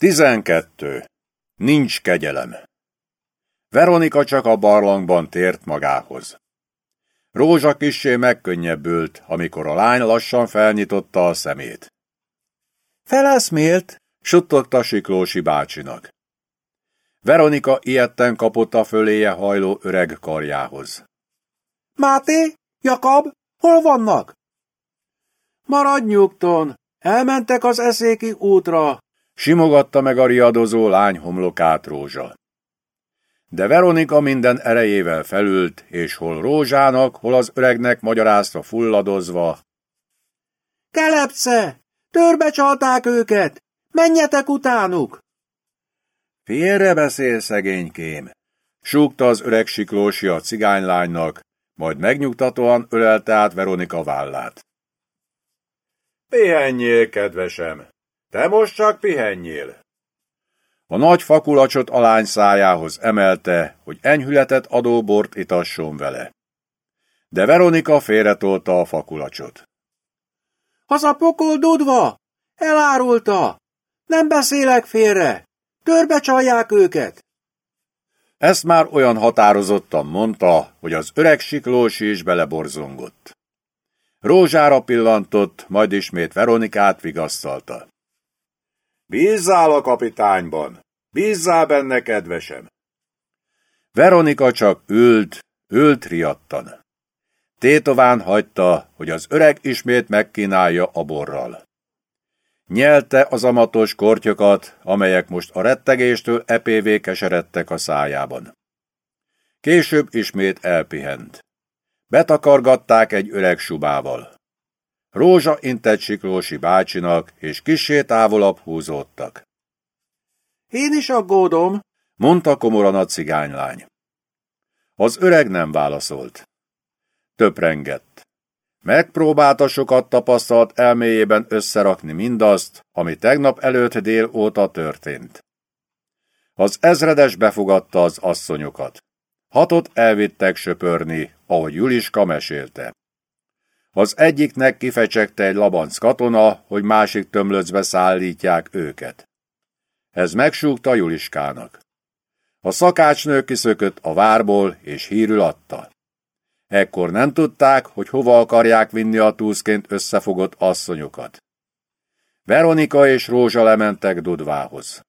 12. Nincs kegyelem. Veronika csak a barlangban tért magához. Rózsa kissé megkönnyebbült, amikor a lány lassan felnyitotta a szemét. Feleszmélt, suttogta Siklósi bácsinak. Veronika ilyetten kapott a föléje hajló öreg karjához. Máté, Jakab, hol vannak? Maradj nyugton, elmentek az eszéki útra, Simogatta meg a riadozó lány homlokát Rózsa. De Veronika minden erejével felült, és hol Rózsának, hol az öregnek magyarázta fulladozva. Kelepce! Törbe csalták őket! Menjetek utánuk! Félre beszél, szegénykém! Súgta az öreg siklósi a cigánylánynak, majd megnyugtatóan ölelte át Veronika vállát. Pihenjél, kedvesem! Te most csak pihenjél! A nagy fakulacsot a lány szájához emelte, hogy enyhületet adó bort itasson vele. De Veronika félretolta a fakulacsot. Haza pokol dudva! Elárulta! Nem beszélek félre! Törbe csalják őket! Ezt már olyan határozottan mondta, hogy az öreg siklós is beleborzongott. Rózsára pillantott, majd ismét Veronikát vigasztalta. Bízzál a kapitányban! Bízzál benne, kedvesem! Veronika csak ült, ült riadtan. Tétován hagyta, hogy az öreg ismét megkínálja a borral. Nyelte az amatos kortyokat, amelyek most a rettegéstől epévé keseredtek a szájában. Később ismét elpihent. Betakargatták egy öreg subával. Rózsa intett Siklósi bácsinak, és kisé távolabb húzódtak. Én is aggódom, mondta komoran a cigánylány. Az öreg nem válaszolt. Töprengett. Megpróbálta sokat tapasztalt elméjében összerakni mindazt, ami tegnap előtt dél óta történt. Az ezredes befogadta az asszonyokat. Hatot elvittek söpörni, ahogy Juliska mesélte. Az egyiknek kifecsegte egy labanc katona, hogy másik tömlöcbe szállítják őket. Ez megsúgta Juliskának. A szakácsnő kiszökött a várból, és hírül adta. Ekkor nem tudták, hogy hova akarják vinni a túszként összefogott asszonyokat. Veronika és Rózsa lementek Dudvához.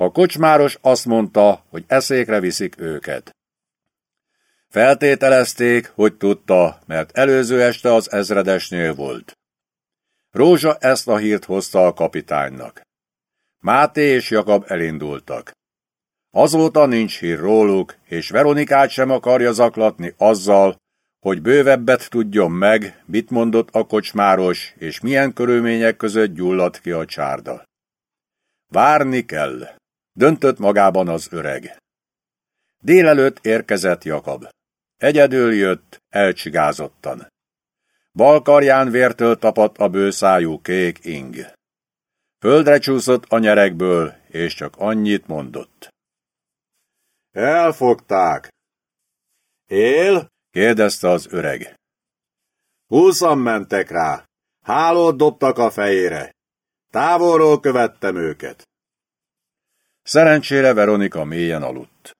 A kocsmáros azt mondta, hogy eszékre viszik őket. Feltételezték, hogy tudta, mert előző este az ezredesnél volt. Rózsa ezt a hírt hozta a kapitánynak. Máté és Jakab elindultak. Azóta nincs hír róluk, és Veronikát sem akarja zaklatni azzal, hogy bővebbet tudjon meg, mit mondott a kocsmáros, és milyen körülmények között gyulladt ki a csárda. Várni kell, döntött magában az öreg. Délelőtt érkezett Jakab. Egyedül jött, elcsigázottan. Balkarján vértől tapadt a bőszájú kék ing. Földre csúszott a nyerekből, és csak annyit mondott. Elfogták. Él? kérdezte az öreg. Húszan mentek rá. Hálót dobtak a fejére. Távolról követtem őket. Szerencsére Veronika mélyen aludt.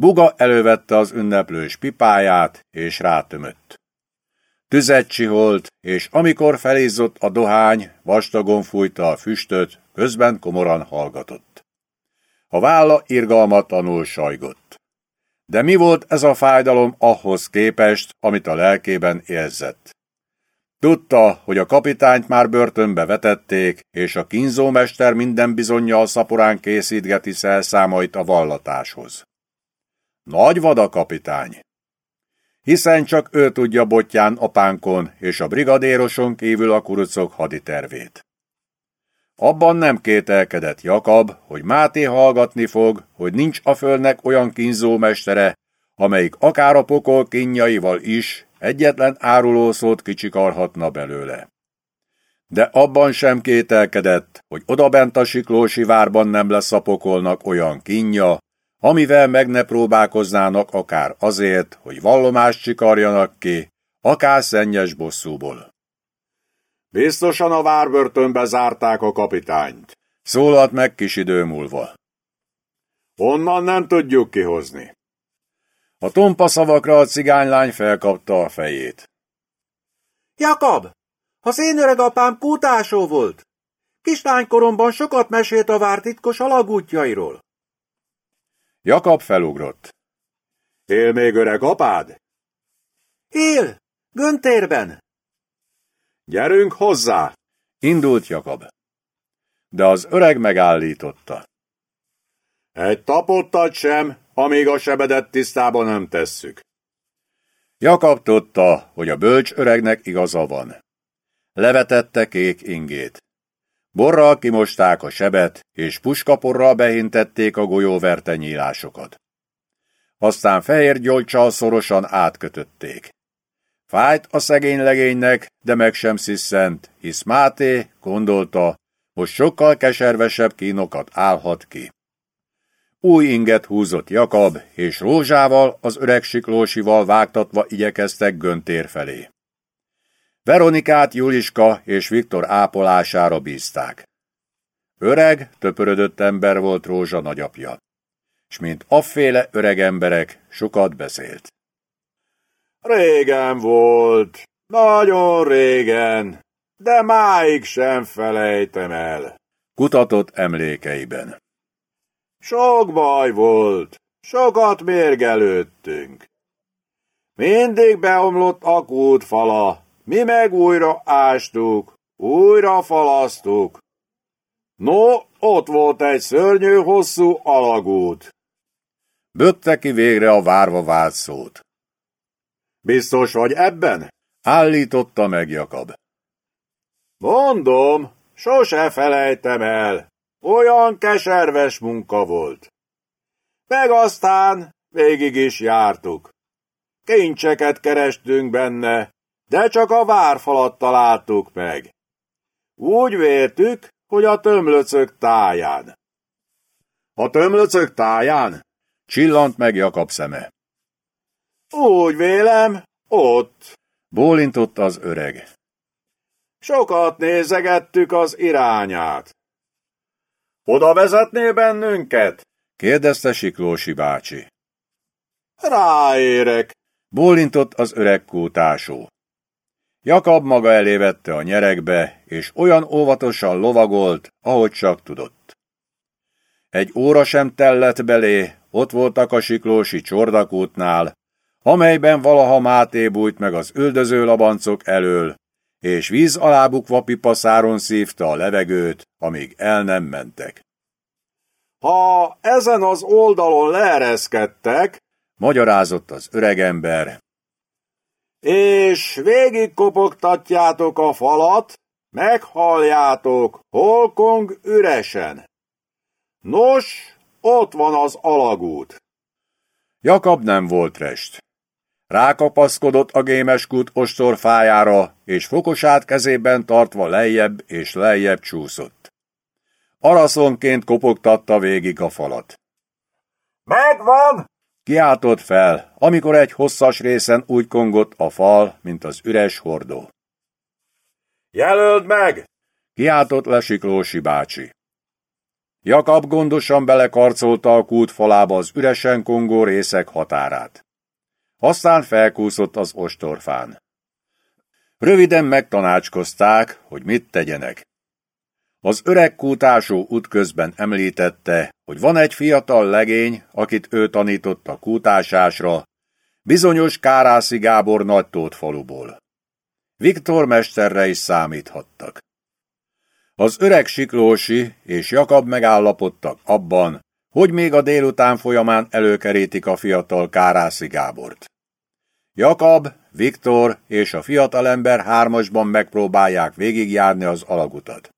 Buga elővette az ünneplős pipáját, és rátömött. Tüzet csiholt, és amikor felizzott a dohány, vastagon fújta a füstöt, közben komoran hallgatott. A válla irgalmatlanul sajgott. De mi volt ez a fájdalom ahhoz képest, amit a lelkében érzett? Tudta, hogy a kapitányt már börtönbe vetették, és a kínzómester minden bizonyal szaporán készítgeti szelszámait a vallatáshoz. Nagy vada kapitány! Hiszen csak ő tudja botján apánkon és a brigadéroson kívül a kurucok haditervét. Abban nem kételkedett Jakab, hogy Máté hallgatni fog, hogy nincs a földnek olyan kínzómestere, amelyik akár a pokol kínjaival is egyetlen árulószót kicsikarhatna belőle. De abban sem kételkedett, hogy odabent a siklósi várban nem lesz a pokolnak olyan kínja, amivel meg ne próbálkoznának akár azért, hogy vallomást csikarjanak ki, akár szennyes bosszúból. Biztosan a várbörtönbe zárták a kapitányt, Szólalt meg kis idő múlva. Onnan nem tudjuk kihozni. A tompa szavakra a cigánylány felkapta a fejét. Jakab, az én öreg apám kútásó volt. Kislánykoromban sokat mesélt a vár titkos alagútjairól. Jakab felugrott. Él még öreg apád? Él, Göntérben. Gyerünk hozzá! Indult Jakab. De az öreg megállította. Egy tapottat sem, amíg a sebedet tisztában nem tesszük. Jakab tudta, hogy a bölcs öregnek igaza van. Levetette kék ingét. Borral kimosták a sebet, és puskaporral behintették a golyóverte nyílásokat. Aztán fehér gyolcsal szorosan átkötötték. Fájt a szegény legénynek, de meg sem sziszent, hisz Máté gondolta, most sokkal keservesebb kínokat állhat ki. Új inget húzott Jakab, és Rózsával, az öreg siklósival vágtatva igyekeztek Göntér felé. Veronikát Juliska és Viktor ápolására bízták. Öreg, töpörödött ember volt Rózsa nagyapja, és mint afféle öreg emberek sokat beszélt. Régen volt, nagyon régen, de máig sem felejtem el. Kutatott emlékeiben. Sok baj volt, sokat mérgelődtünk. Mindig beomlott a kút fala, mi meg újra ástuk, újra falasztuk. No, ott volt egy szörnyű hosszú alagút. Bökte ki végre a várva vált. Biztos vagy ebben? Állította meg Jakab. Mondom, sose felejtem el. Olyan keserves munka volt. Meg aztán végig is jártuk. Kincseket kerestünk benne, de csak a várfalat találtuk meg. Úgy véltük, hogy a tömlöcök táján. A tömlöcök táján? Csillant meg Jakab szeme. Úgy vélem, ott. Bólintott az öreg. Sokat nézegettük az irányát. Oda vezetné bennünket? kérdezte Siklósi bácsi. Ráérek, bólintott az öreg kútásó. Jakab maga elé vette a nyerekbe, és olyan óvatosan lovagolt, ahogy csak tudott. Egy óra sem tellett belé, ott voltak a siklósi csordakútnál, amelyben valaha Máté bújt meg az üldöző labancok elől, és víz alá bukva pipaszáron szívta a levegőt, amíg el nem mentek. Ha ezen az oldalon leereszkedtek, magyarázott az öregember, és végigkopogtatjátok a falat, meghalljátok, holkong üresen. Nos, ott van az alagút. Jakab nem volt rest. Rákapaszkodott a gémeskút ostorfájára, és fokosát kezében tartva lejjebb és lejjebb csúszott. Araszonként kopogtatta végig a falat. Megvan! Kiáltott fel, amikor egy hosszas részen úgy kongott a fal, mint az üres hordó. Jelöld meg! Kiáltott le Siklósi bácsi. Jakab gondosan belekarcolta a kút falába az üresen kongó részek határát. Aztán felkúszott az ostorfán. Röviden megtanácskozták, hogy mit tegyenek. Az öreg kútásó útközben említette, hogy van egy fiatal legény, akit ő tanított a kútásásra, bizonyos Kárászi Gábor nagytót faluból. Viktor mesterre is számíthattak. Az öreg Siklósi és Jakab megállapodtak abban, hogy még a délután folyamán előkerítik a fiatal Kárászi Gábort. Jakab, Viktor és a fiatalember hármasban megpróbálják végigjárni az alagutat.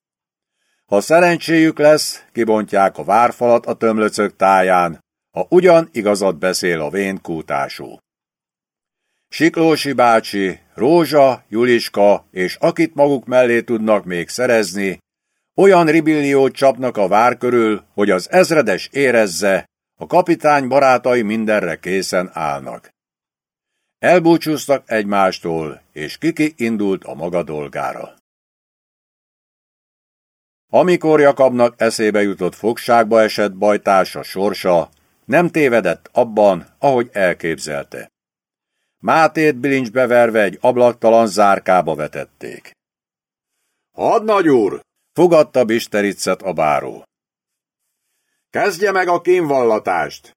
Ha szerencséjük lesz, kibontják a várfalat a tömlöcök táján, ha ugyan igazat beszél a vén kútású. Siklósi bácsi, Rózsa, Juliska és akit maguk mellé tudnak még szerezni, olyan ribilliót csapnak a vár körül, hogy az ezredes érezze, a kapitány barátai mindenre készen állnak. Elbúcsúztak egymástól, és Kiki indult a maga dolgára. Amikor Jakabnak eszébe jutott fogságba esett bajtársa sorsa, nem tévedett abban, ahogy elképzelte. Mátét bilincsbe verve egy ablaktalan zárkába vetették. Hadnagy úr! Fogadta Bistericet a báró. Kezdje meg a kínvallatást!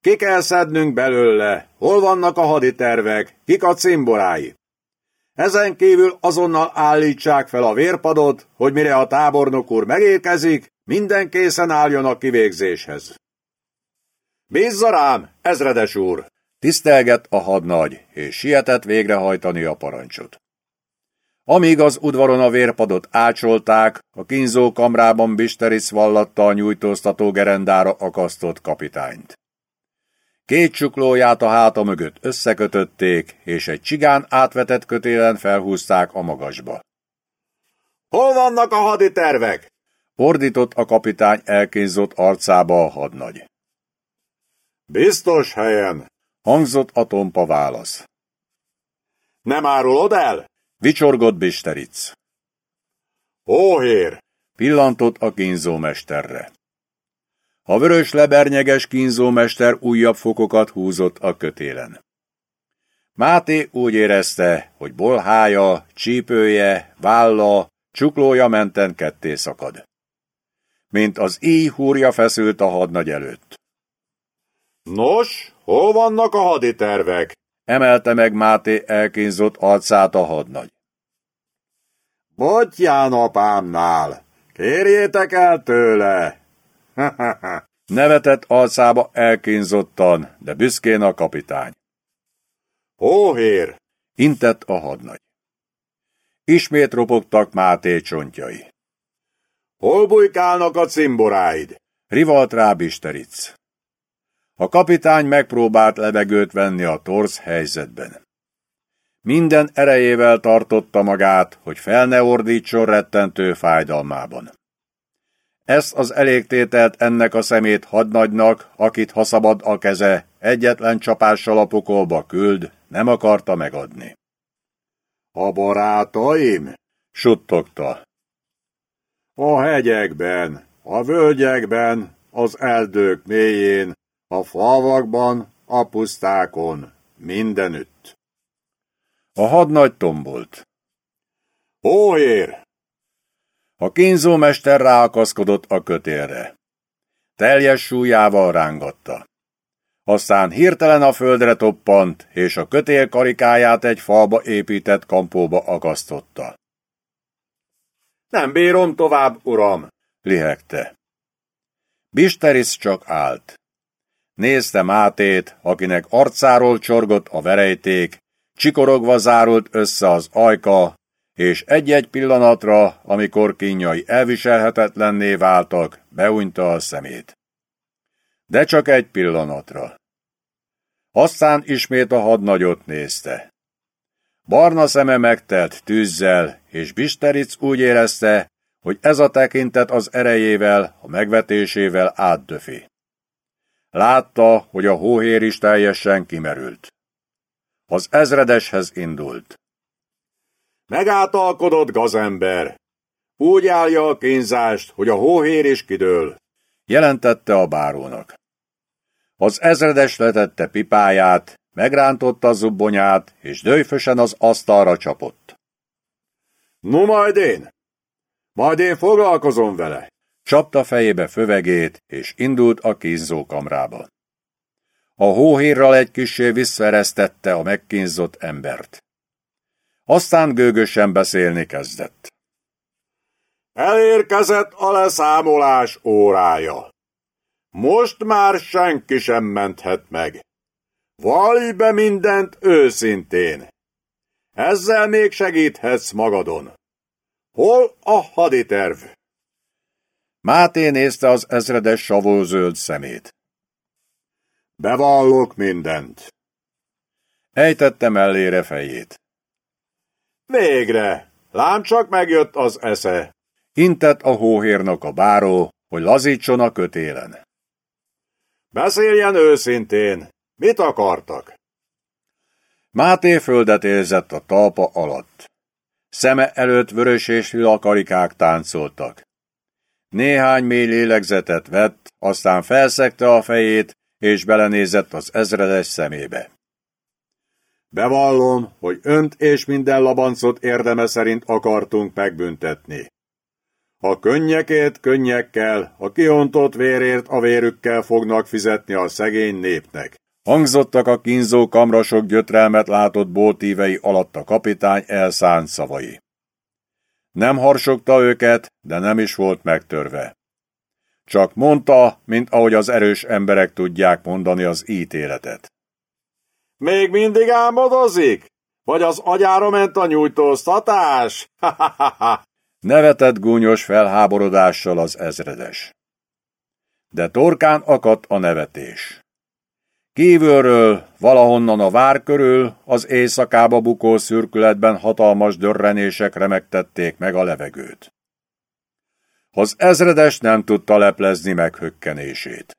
Ki kell szednünk belőle, hol vannak a haditervek, kik a cimborái. Ezen kívül azonnal állítsák fel a vérpadot, hogy mire a tábornok úr megérkezik, minden készen álljon a kivégzéshez. Bízza rám, ezredes úr! Tisztelgett a hadnagy, és sietett végrehajtani a parancsot. Amíg az udvaron a vérpadot ácsolták, a kínzó kamrában Bisteric vallatta a nyújtóztató gerendára akasztott kapitányt. Két csuklóját a háta mögött összekötötték, és egy csigán átvetett kötélen felhúzták a magasba. Hol vannak a haditervek? Ordított a kapitány elkínzott arcába a hadnagy. Biztos helyen, hangzott a tompa válasz. Nem árulod el? Vicsorgott Bisteric. Óhér! Pillantott a kínzómesterre. A vörös lebernyeges kínzómester újabb fokokat húzott a kötélen. Máté úgy érezte, hogy bolhája, csípője, válla, csuklója menten ketté szakad. Mint az íj húrja feszült a hadnagy előtt. Nos, hol vannak a haditervek? Emelte meg Máté elkínzott arcát a hadnagy. Botján apámnál, kérjétek el tőle, Nevetett alcába elkínzottan, de büszkén a kapitány. Hóhér! Intett a hadnagy. Ismét ropogtak Máté csontjai. Hol bujkálnak a cimboráid? Rivalt rá Bisteric. A kapitány megpróbált levegőt venni a torz helyzetben. Minden erejével tartotta magát, hogy fel ne ordítson rettentő fájdalmában. Ezt az elégtételt ennek a szemét hadnagynak, akit ha szabad a keze, egyetlen csapással a pokolba küld, nem akarta megadni. A barátaim? suttogta. A hegyekben, a völgyekben, az erdők mélyén, a falvakban, a pusztákon, mindenütt. A hadnagy tombolt. Óér! A kínzómester ráakaszkodott a kötélre. Teljes súlyával rángatta. Aztán hirtelen a földre toppant, és a kötél karikáját egy falba épített kampóba akasztotta. Nem bírom tovább, uram, lihegte. Bisteris csak állt. Nézte Mátét, akinek arcáról csorgott a verejték, csikorogva zárult össze az ajka, és egy-egy pillanatra, amikor kínjai elviselhetetlenné váltak, beúnyta a szemét. De csak egy pillanatra. Aztán ismét a hadnagyot nézte. Barna szeme megtelt tűzzel, és Bisteric úgy érezte, hogy ez a tekintet az erejével, a megvetésével átdöfi. Látta, hogy a hóhér is teljesen kimerült. Az ezredeshez indult. Megátalkodott gazember. Úgy állja a kínzást, hogy a hóhér is kidől. Jelentette a bárónak. Az ezredes letette pipáját, megrántotta a zubbonyát, és dőfösen az asztalra csapott. No majd én! Majd én foglalkozom vele! Csapta fejébe fövegét, és indult a kínzókamrába. A hóhírral egy kissé visszaeresztette a megkínzott embert. Aztán gőgösen beszélni kezdett. Elérkezett a leszámolás órája. Most már senki sem menthet meg. Valj be mindent őszintén. Ezzel még segíthetsz magadon. Hol a haditerv? Máté nézte az ezredes savózöld szemét. Bevallok mindent. Ejtette mellére fejét. Végre! Lám csak megjött az esze. Intett a hóhérnak a báró, hogy lazítson a kötélen. Beszéljen őszintén, mit akartak? Máté földet érzett a talpa alatt. Szeme előtt vörös és lila karikák táncoltak. Néhány mély lélegzetet vett, aztán felszegte a fejét, és belenézett az ezredes szemébe. Bevallom, hogy önt és minden labancot érdeme szerint akartunk megbüntetni. A könnyekért könnyekkel, a kiontott vérért a vérükkel fognak fizetni a szegény népnek. Hangzottak a kínzó kamrasok gyötrelmet látott bótívei alatt a kapitány elszánt szavai. Nem harsogta őket, de nem is volt megtörve. Csak mondta, mint ahogy az erős emberek tudják mondani az ítéletet. Még mindig álmodozik? Vagy az agyára ment a nyújtóztatás? Nevetett gúnyos felháborodással az ezredes. De torkán akadt a nevetés. Kívülről, valahonnan a vár körül, az éjszakába bukó szürkületben hatalmas dörrenések remektették meg a levegőt. Az ezredes nem tudta leplezni meghökkenését.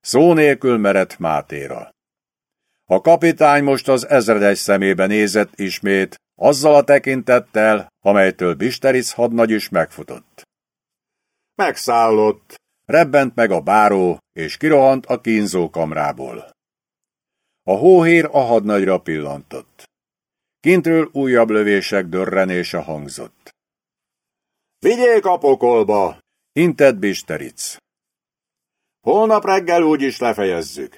Szó nélkül merett Mátéra. A kapitány most az ezredes szemébe nézett ismét, azzal a tekintettel, amelytől Bisteric hadnagy is megfutott. Megszállott, Rebbent meg a báró, és kirohant a kínzó kamrából. A hóhér a hadnagyra pillantott. Kintről újabb lövések dörrenése hangzott. Vigyék a pokolba! Intett Bisteric. Holnap reggel úgyis lefejezzük.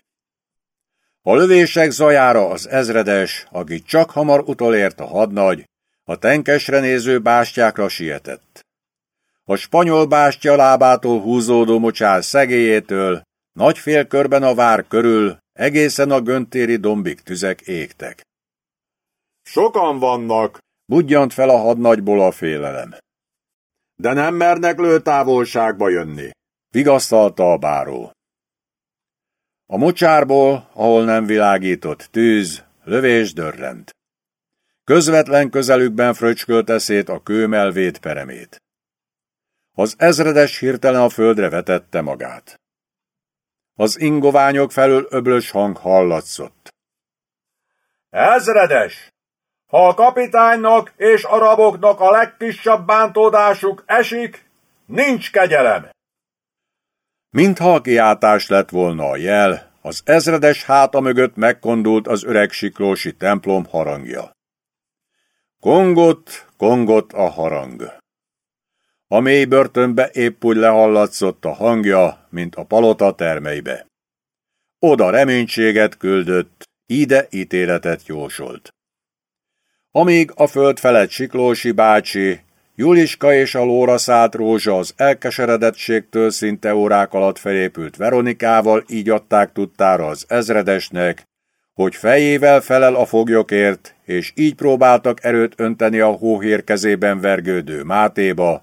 A lövések zajára az ezredes, aki csak hamar utolért a hadnagy, a tenkesre néző bástyákra sietett. A spanyol bástya lábától húzódó mocsár szegélyétől, nagy félkörben a vár körül, egészen a göntéri dombik tüzek égtek. Sokan vannak, budjant fel a hadnagyból a félelem. de nem mernek lőtávolságba jönni. Vigasztalta a báró. A mocsárból, ahol nem világított tűz, lövés dörrent. Közvetlen közelükben fröcskölte szét a kőmelvét peremét. Az ezredes hirtelen a földre vetette magát. Az ingoványok felől öblös hang hallatszott. Ezredes! Ha a kapitánynak és a raboknak a legkisebb bántódásuk esik, nincs kegyelem. Mintha kiáltás lett volna a jel, az ezredes háta mögött megkondult az öreg siklósi templom harangja. Kongott, kongott a harang. A mély börtönbe épp úgy lehallatszott a hangja, mint a palota termeibe. Oda reménységet küldött, ide ítéletet jósolt. Amíg a föld felett Siklósi bácsi, Juliska és a lóra szállt rózsa az elkeseredettségtől szinte órák alatt felépült Veronikával így adták tudtára az ezredesnek, hogy fejével felel a foglyokért, és így próbáltak erőt önteni a hóhér kezében vergődő Mátéba,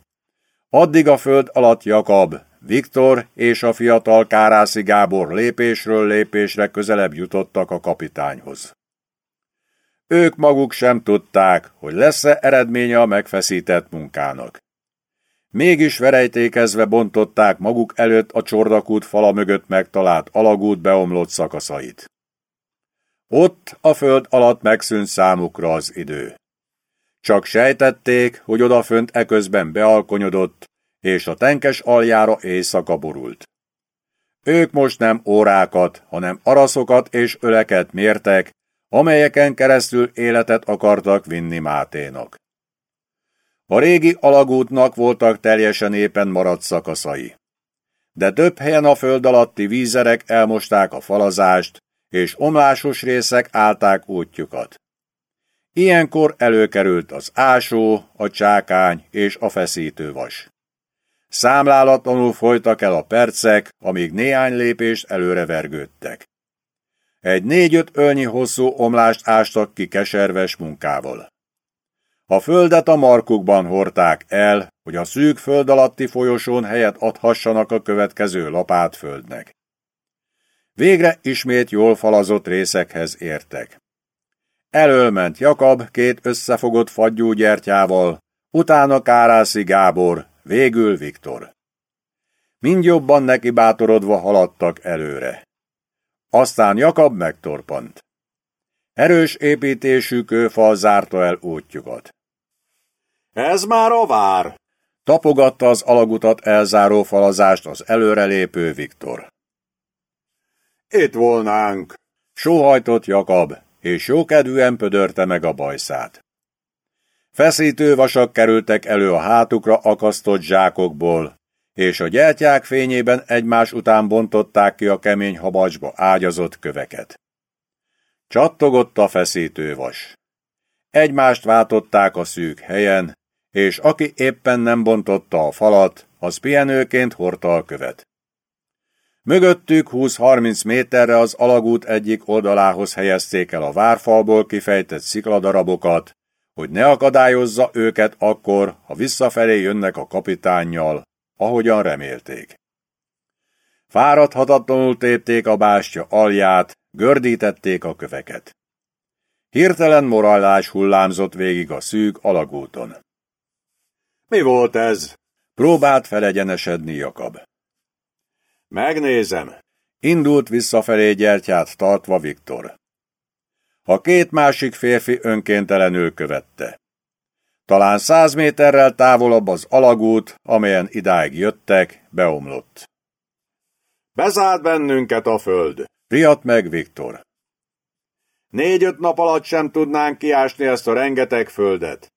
addig a föld alatt Jakab, Viktor és a fiatal Kárászi Gábor lépésről lépésre közelebb jutottak a kapitányhoz. Ők maguk sem tudták, hogy lesz-e eredménye a megfeszített munkának. Mégis verejtékezve bontották maguk előtt a csordakút fala mögött megtalált alagút beomlott szakaszait. Ott a föld alatt megszűnt számukra az idő. Csak sejtették, hogy odafönt eközben bealkonyodott, és a tenkes aljára éjszaka borult. Ők most nem órákat, hanem araszokat és öleket mértek, amelyeken keresztül életet akartak vinni Máténak. A régi alagútnak voltak teljesen éppen maradt szakaszai. De több helyen a föld alatti vízerek elmosták a falazást, és omlásos részek állták útjukat. Ilyenkor előkerült az ásó, a csákány és a feszítővas. Számlálatlanul folytak el a percek, amíg néhány lépést előre vergődtek. Egy négy-öt ölnyi hosszú omlást ástak ki keserves munkával. A földet a markukban hordták el, hogy a szűk föld alatti folyosón helyet adhassanak a következő lapátföldnek. Végre ismét jól falazott részekhez értek. Elölment Jakab két összefogott fagyú gyertyával, utána Kárászi Gábor, végül Viktor. Mind jobban neki bátorodva haladtak előre. Aztán Jakab megtorpant. Erős építésű kőfal zárta el útjukat. Ez már a vár, Tapogatta az alagutat elzáró falazást az előrelépő Viktor. Itt volnánk, sóhajtott Jakab, és jókedvűen pödörte meg a bajszát. Feszítő vasak kerültek elő a hátukra akasztott zsákokból, és a gyertyák fényében egymás után bontották ki a kemény habacsba ágyazott köveket. Csattogott a feszítővas. Egymást váltották a szűk helyen, és aki éppen nem bontotta a falat, az pihenőként hordta a követ. Mögöttük 20-30 méterre az alagút egyik oldalához helyezték el a várfalból kifejtett szikladarabokat, hogy ne akadályozza őket akkor, ha visszafelé jönnek a kapitánnyal, ahogyan remélték. Fáradhatatlanul tépték a bástya alját, gördítették a köveket. Hirtelen morallás hullámzott végig a szűk alagúton. Mi volt ez? Próbált felegyenesedni Jakab. Megnézem. Indult visszafelé gyertyát tartva Viktor. A két másik férfi önkéntelenül követte. Talán száz méterrel távolabb az alagút, amelyen idáig jöttek, beomlott. Bezárt bennünket a föld. Riadt meg Viktor. Négy-öt nap alatt sem tudnánk kiásni ezt a rengeteg földet.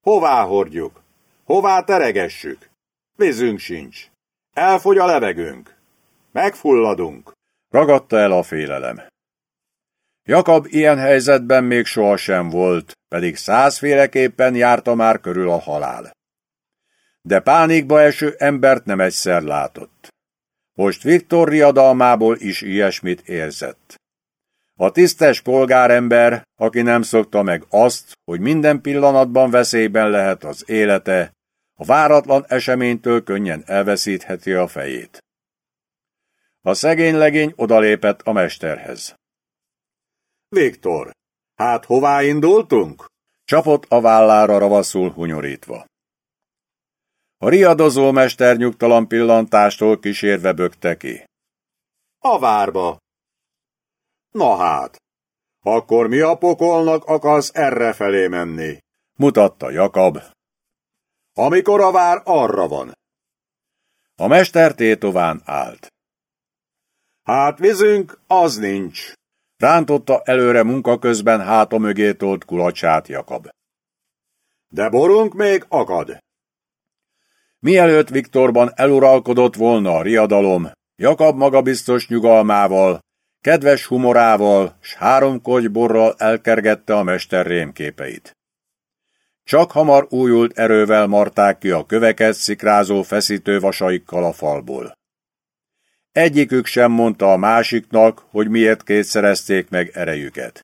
Hová hordjuk? Hová teregessük? Vízünk sincs. Elfogy a levegőnk. Megfulladunk. Ragadta el a félelem. Jakab ilyen helyzetben még sohasem volt, pedig százféleképpen járta már körül a halál. De pánikba eső embert nem egyszer látott. Most Viktor riadalmából is ilyesmit érzett. A tisztes polgárember, aki nem szokta meg azt, hogy minden pillanatban veszélyben lehet az élete, a váratlan eseménytől könnyen elveszítheti a fejét. A szegény legény odalépett a mesterhez. Viktor, hát hová indultunk? Csapott a vállára ravaszul hunyorítva. A riadozó mester nyugtalan pillantástól kísérve bökte ki. A várba. Na hát, akkor mi a pokolnak akarsz erre felé menni? Mutatta Jakab. Amikor a vár arra van. A mester tétován állt. Hát vizünk, az nincs. Rántotta előre munka közben háta mögé tolt kulacsát Jakab. De borunk még akad. Mielőtt Viktorban eluralkodott volna a riadalom, Jakab magabiztos nyugalmával, kedves humorával s három kogyborral elkergette a mester rémképeit. Csak hamar újult erővel marták ki a köveket szikrázó feszítő vasaikkal a falból. Egyikük sem mondta a másiknak, hogy miért kétszerezték meg erejüket.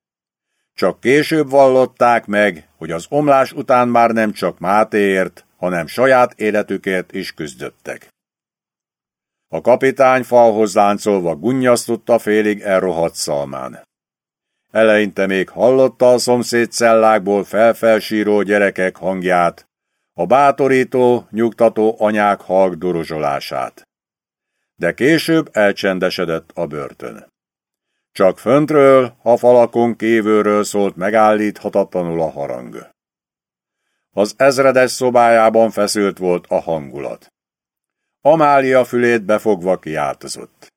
Csak később vallották meg, hogy az omlás után már nem csak Mátéért, hanem saját életükért is küzdöttek. A kapitány falhoz láncolva gunnyasztotta félig elrohadt szalmán. Eleinte még hallotta a szomszéd cellákból felfelsíró gyerekek hangját, a bátorító, nyugtató anyák halk duruzsolását de később elcsendesedett a börtön. Csak föntről, a falakon kívülről szólt megállíthatatlanul a harang. Az ezredes szobájában feszült volt a hangulat. Amália fülét befogva kiáltozott.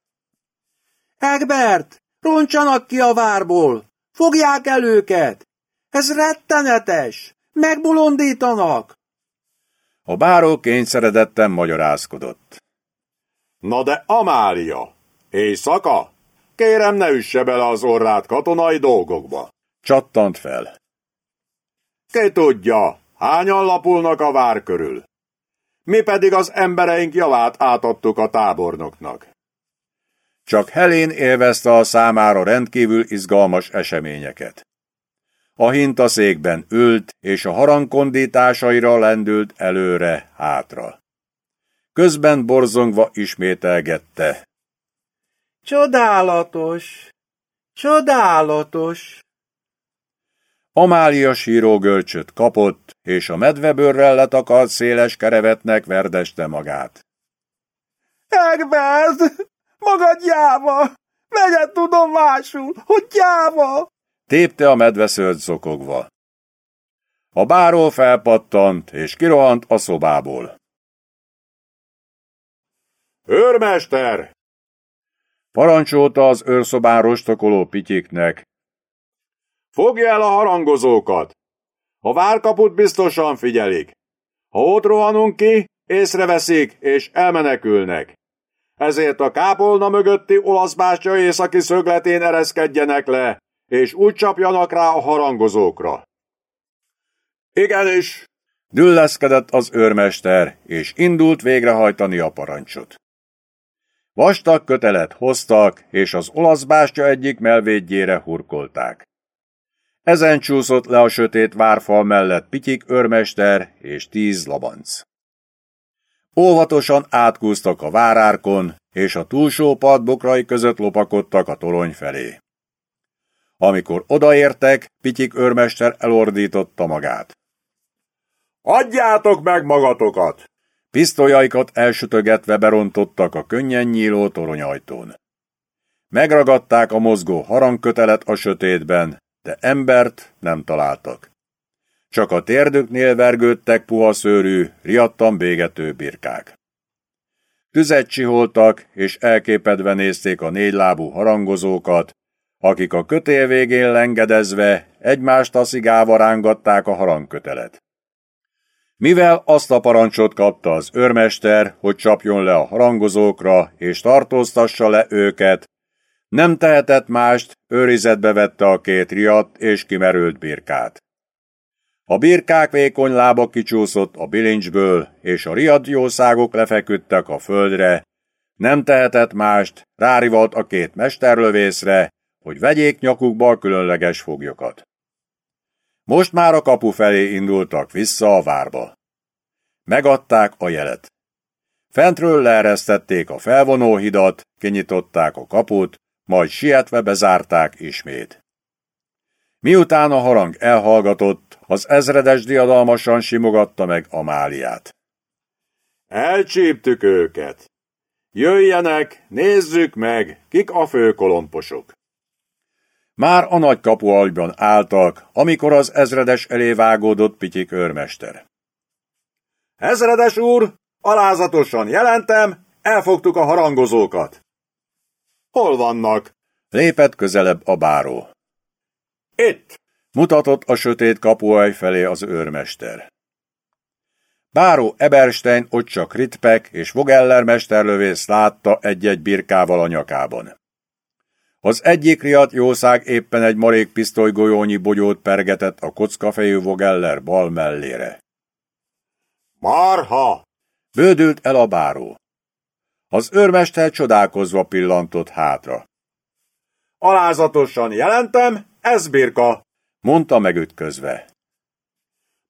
Egbert, roncsanak ki a várból! Fogják el őket! Ez rettenetes! Megbulondítanak! A báró kényszeredetten magyarázkodott. Na de Amália, éjszaka? Kérem, ne üsse bele az orrát katonai dolgokba. Csattant fel. Ki tudja, hányan lapulnak a vár körül? Mi pedig az embereink javát átadtuk a tábornoknak. Csak Helén élvezte a számára rendkívül izgalmas eseményeket. A hintaszékben ült, és a harangkondításaira lendült előre-hátra közben borzongva ismételgette. Csodálatos! Csodálatos! Amália síró görcsöt kapott, és a medvebőrrel letakart széles kerevetnek verdeste magát. Egbert! Magad gyáva! Vegye tudomásul, hogy gyáva! Tépte a medveszőt zokogva. A báról felpattant, és kirohant a szobából. Őrmester! Parancsolta az őrszobán rostokoló pityiknek. Fogja el a harangozókat! A várkaput biztosan figyelik. Ha ott rohanunk ki, észreveszik és elmenekülnek. Ezért a kápolna mögötti olasz bástya északi szögletén ereszkedjenek le, és úgy csapjanak rá a harangozókra. Igenis! Dülleszkedett az őrmester, és indult végrehajtani a parancsot. Vastag kötelet hoztak, és az olasz bástya egyik melvédjére hurkolták. Ezen csúszott le a sötét várfal mellett Pityik őrmester és tíz labanc. Óvatosan átkúztak a várárkon, és a túlsó padbokrai között lopakodtak a torony felé. Amikor odaértek, Pityik őrmester elordította magát. Adjátok meg magatokat! Pisztolyaikat elsütögetve berontottak a könnyen nyíló toronyajtón. Megragadták a mozgó harangkötelet a sötétben, de embert nem találtak. Csak a térdüknél vergődtek puha szőrű, riadtan bégető birkák. Tüzet csiholtak, és elképedve nézték a négylábú harangozókat, akik a kötél végén lengedezve egymást a szigával rángatták a harangkötelet. Mivel azt a parancsot kapta az őrmester, hogy csapjon le a harangozókra és tartóztassa le őket, nem tehetett mást, őrizetbe vette a két riadt és kimerült birkát. A birkák vékony lába kicsúszott a bilincsből, és a riadt jószágok lefeküdtek a földre, nem tehetett mást, rárivalt a két mesterlövészre, hogy vegyék nyakukba a különleges foglyokat. Most már a kapu felé indultak vissza a várba. Megadták a jelet. Fentről leeresztették a felvonóhidat, kinyitották a kaput, majd sietve bezárták ismét. Miután a harang elhallgatott, az ezredes diadalmasan simogatta meg Amáliát. Elcsíptük őket. Jöjjenek, nézzük meg, kik a főkolomposok. Már a nagy kapu aljban álltak, amikor az ezredes elé vágódott Pityik őrmester. Ezredes úr, alázatosan jelentem, elfogtuk a harangozókat. Hol vannak? Lépett közelebb a báró. Itt! Mutatott a sötét kapuaj felé az őrmester. Báró Eberstein ott csak Ritpek és Vogeller mesterlövész látta egy-egy birkával a nyakában. Az egyik riadt jószág éppen egy marék pisztolygolyónyi bogyót pergetett a kockafejű Vogeller bal mellére. Marha! Bődült el a báró. Az őrmester csodálkozva pillantott hátra. Alázatosan jelentem, ez birka, mondta megütközve.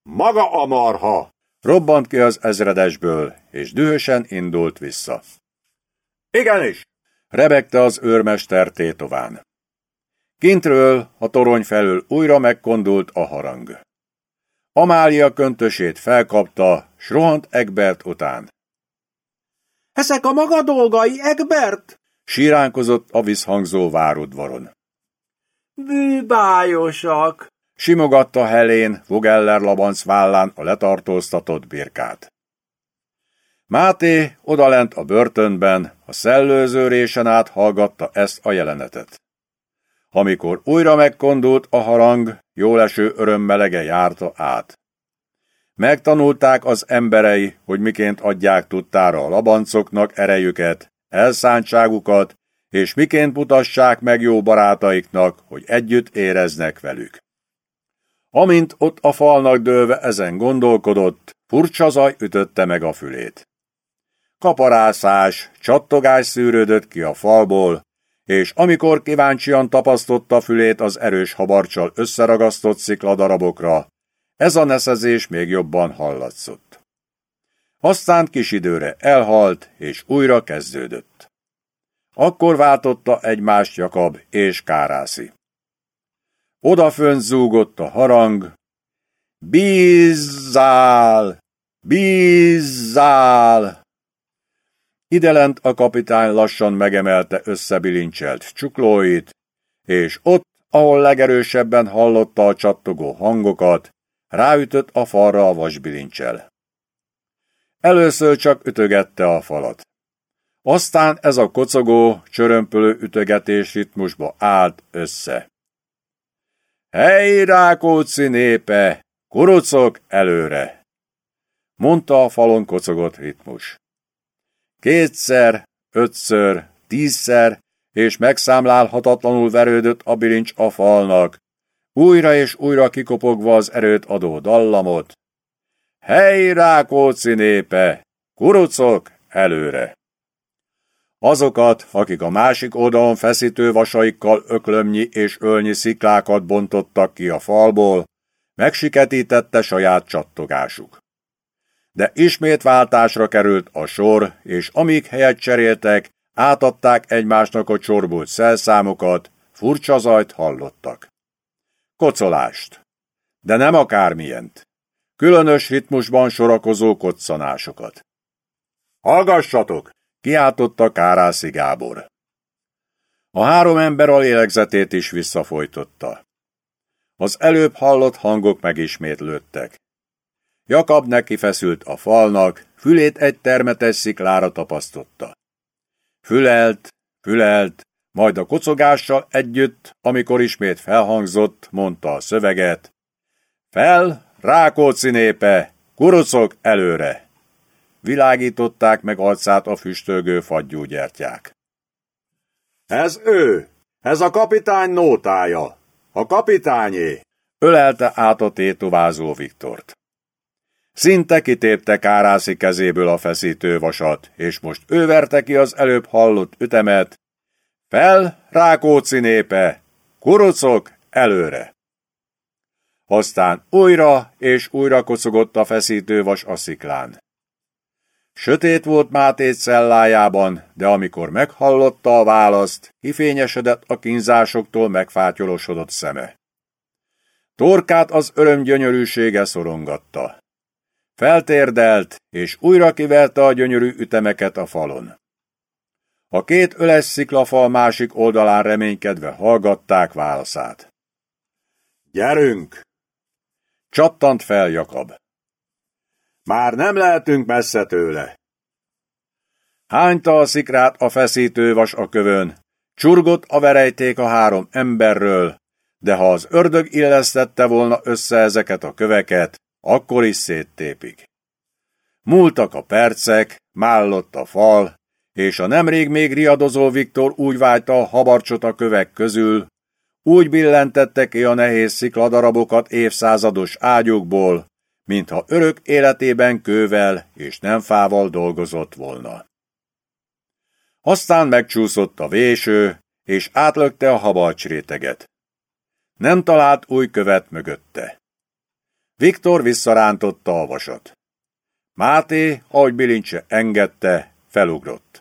Maga a marha! Robbant ki az ezredesből, és dühösen indult vissza. Igenis! Rebegte az őrmester tétován. Kintről, a torony felül újra megkondult a harang. Amália köntösét felkapta, s rohant Egbert után. Ezek a maga dolgai, Egbert? Síránkozott a visszhangzó várudvaron. Bűbájosak! Simogatta Helén Vogeller labanc vállán a letartóztatott birkát. Máté odalent a börtönben, a szellőzőrésen át hallgatta ezt a jelenetet. Amikor újra megkondult a harang, jóleső örömmelege járta át. Megtanulták az emberei, hogy miként adják tudtára a labancoknak erejüket, elszántságukat, és miként mutassák meg jó barátaiknak, hogy együtt éreznek velük. Amint ott a falnak dőlve ezen gondolkodott, furcsa zaj ütötte meg a fülét. Kaparászás, csattogás szűrődött ki a falból, és amikor kíváncsian tapasztotta fülét az erős habarcsal összeragasztott szikladarabokra, ez a neszezés még jobban hallatszott. Aztán kis időre elhalt, és újra kezdődött. Akkor váltotta egymást Jakab és Kárászi. Odafön zúgott a harang. Bízzál! Bízzál! Idelent a kapitány lassan megemelte összebilincselt csuklóit, és ott, ahol legerősebben hallotta a csattogó hangokat, ráütött a falra a vasbilincsel. Először csak ütögette a falat. Aztán ez a kocogó, csörömpölő ütögetés ritmusba állt össze. Hely, Rákóczi népe! Kurucok előre! Mondta a falon kocogott ritmus. Kétszer, ötször, tízszer, és megszámlálhatatlanul verődött a bilincs a falnak, újra és újra kikopogva az erőt adó dallamot. Hely, Rákóczi népe! Kurucok előre! Azokat, akik a másik oldalon feszítő vasaikkal öklömnyi és ölnyi sziklákat bontottak ki a falból, megsiketítette saját csattogásuk. De ismét váltásra került a sor, és amíg helyet cseréltek, átadták egymásnak a csorbult szelszámokat, furcsa zajt hallottak. Kocolást. De nem akármilyent. Különös ritmusban sorakozó koccanásokat. Hallgassatok! kiáltotta Kárászi Gábor. A három ember a lélegzetét is visszafolytotta. Az előbb hallott hangok megismétlődtek. Jakab neki feszült a falnak, fülét egy termetes sziklára tapasztotta. Fülelt, fülelt, majd a kocogással együtt, amikor ismét felhangzott, mondta a szöveget. Fel, Rákóczi népe, kurucok előre! Világították meg arcát a füstölgő fagyúgyertyák. Ez ő! Ez a kapitány nótája! A kapitányé! Ölelte át a tétovázó Viktort. Szinte kitépte Kárászi kezéből a feszítő vasat, és most ő verte ki az előbb hallott ütemet. Fel, Rákóczi népe! Kurucok, előre! Aztán újra és újra kocogott a feszítővas a sziklán. Sötét volt Máté cellájában, de amikor meghallotta a választ, kifényesedett a kínzásoktól megfátyolosodott szeme. Torkát az öröm gyönyörűsége szorongatta. Feltérdelt, és újra kivelte a gyönyörű ütemeket a falon. A két öles sziklafal másik oldalán reménykedve hallgatták válaszát. Gyerünk! Csattant fel Jakab. Már nem lehetünk messze tőle. Hányta a szikrát a feszítővas a kövön, csurgott a verejték a három emberről, de ha az ördög illesztette volna össze ezeket a köveket, akkor is széttépik. Múltak a percek, mállott a fal, és a nemrég még riadozó Viktor úgy vágyta a habarcsot a kövek közül, úgy billentette ki a nehéz szikladarabokat évszázados ágyukból, mintha örök életében kővel és nem fával dolgozott volna. Aztán megcsúszott a véső, és átlökte a habalcs réteget. Nem talált új követ mögötte. Viktor visszarántotta a vasat. Máté, ahogy bilincse engedte, felugrott.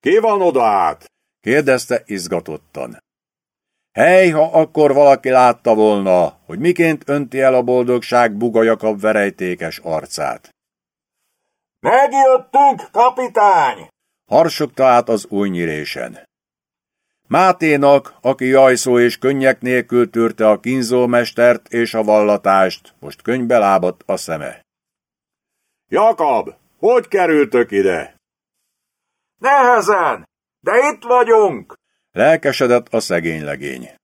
Ki van oda át? kérdezte izgatottan. Hely, ha akkor valaki látta volna, hogy miként önti el a boldogság Buga Jakab verejtékes arcát. Megjöttünk, kapitány! Harsogta át az új nyirésen. Máténak, aki jajszó és könnyek nélkül tűrte a kínzómestert és a vallatást, most könybe lábadt a szeme. Jakab, hogy kerültök ide? Nehezen, de itt vagyunk! Lelkesedett a szegény legény.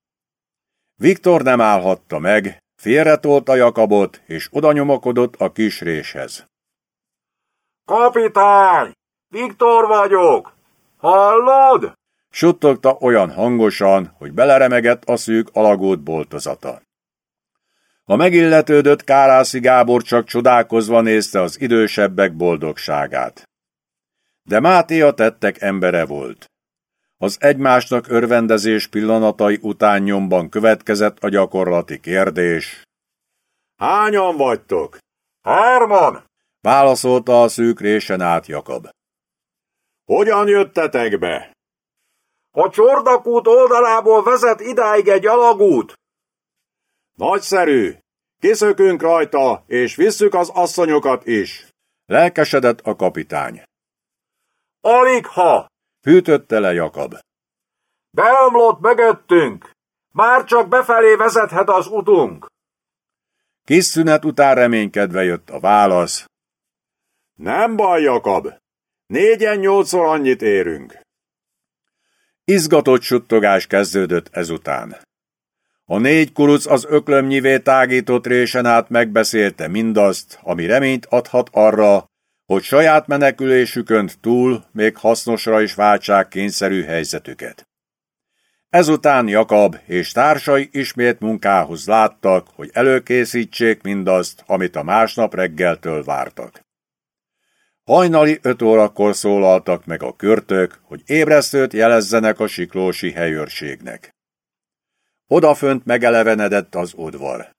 Viktor nem állhatta meg, félretolta Jakabot, és oda nyomokodott a kis réshez. Kapitány! Viktor vagyok! Hallod? Suttogta olyan hangosan, hogy beleremegett a szűk alagút boltozata. A megilletődött Kárászi Gábor csak csodálkozva nézte az idősebbek boldogságát. De Máté a tettek embere volt. Az egymásnak örvendezés pillanatai után nyomban következett a gyakorlati kérdés. Hányan vagytok? Hárman! Válaszolta a szűk résen át Jakab. Hogyan jöttetek be? A csordakút oldalából vezet idáig egy alagút. Nagyszerű! Kiszökünk rajta, és visszük az asszonyokat is. Lelkesedett a kapitány. Alig ha! Hűtötte le Jakab. Beomlott mögöttünk! Már csak befelé vezethet az utunk! Kis szünet után reménykedve jött a válasz. Nem baj, Jakab! Négyen nyolcszor annyit érünk. Izgatott suttogás kezdődött ezután. A négy kuruc az öklömnyivé tágított résen át megbeszélte mindazt, ami reményt adhat arra, hogy saját menekülésükön túl még hasznosra is váltsák kényszerű helyzetüket. Ezután Jakab és társai ismét munkához láttak, hogy előkészítsék mindazt, amit a másnap reggeltől vártak. Hajnali öt órakor szólaltak meg a körtök, hogy ébresztőt jelezzenek a siklósi helyőrségnek. Odafönt megelevenedett az udvar.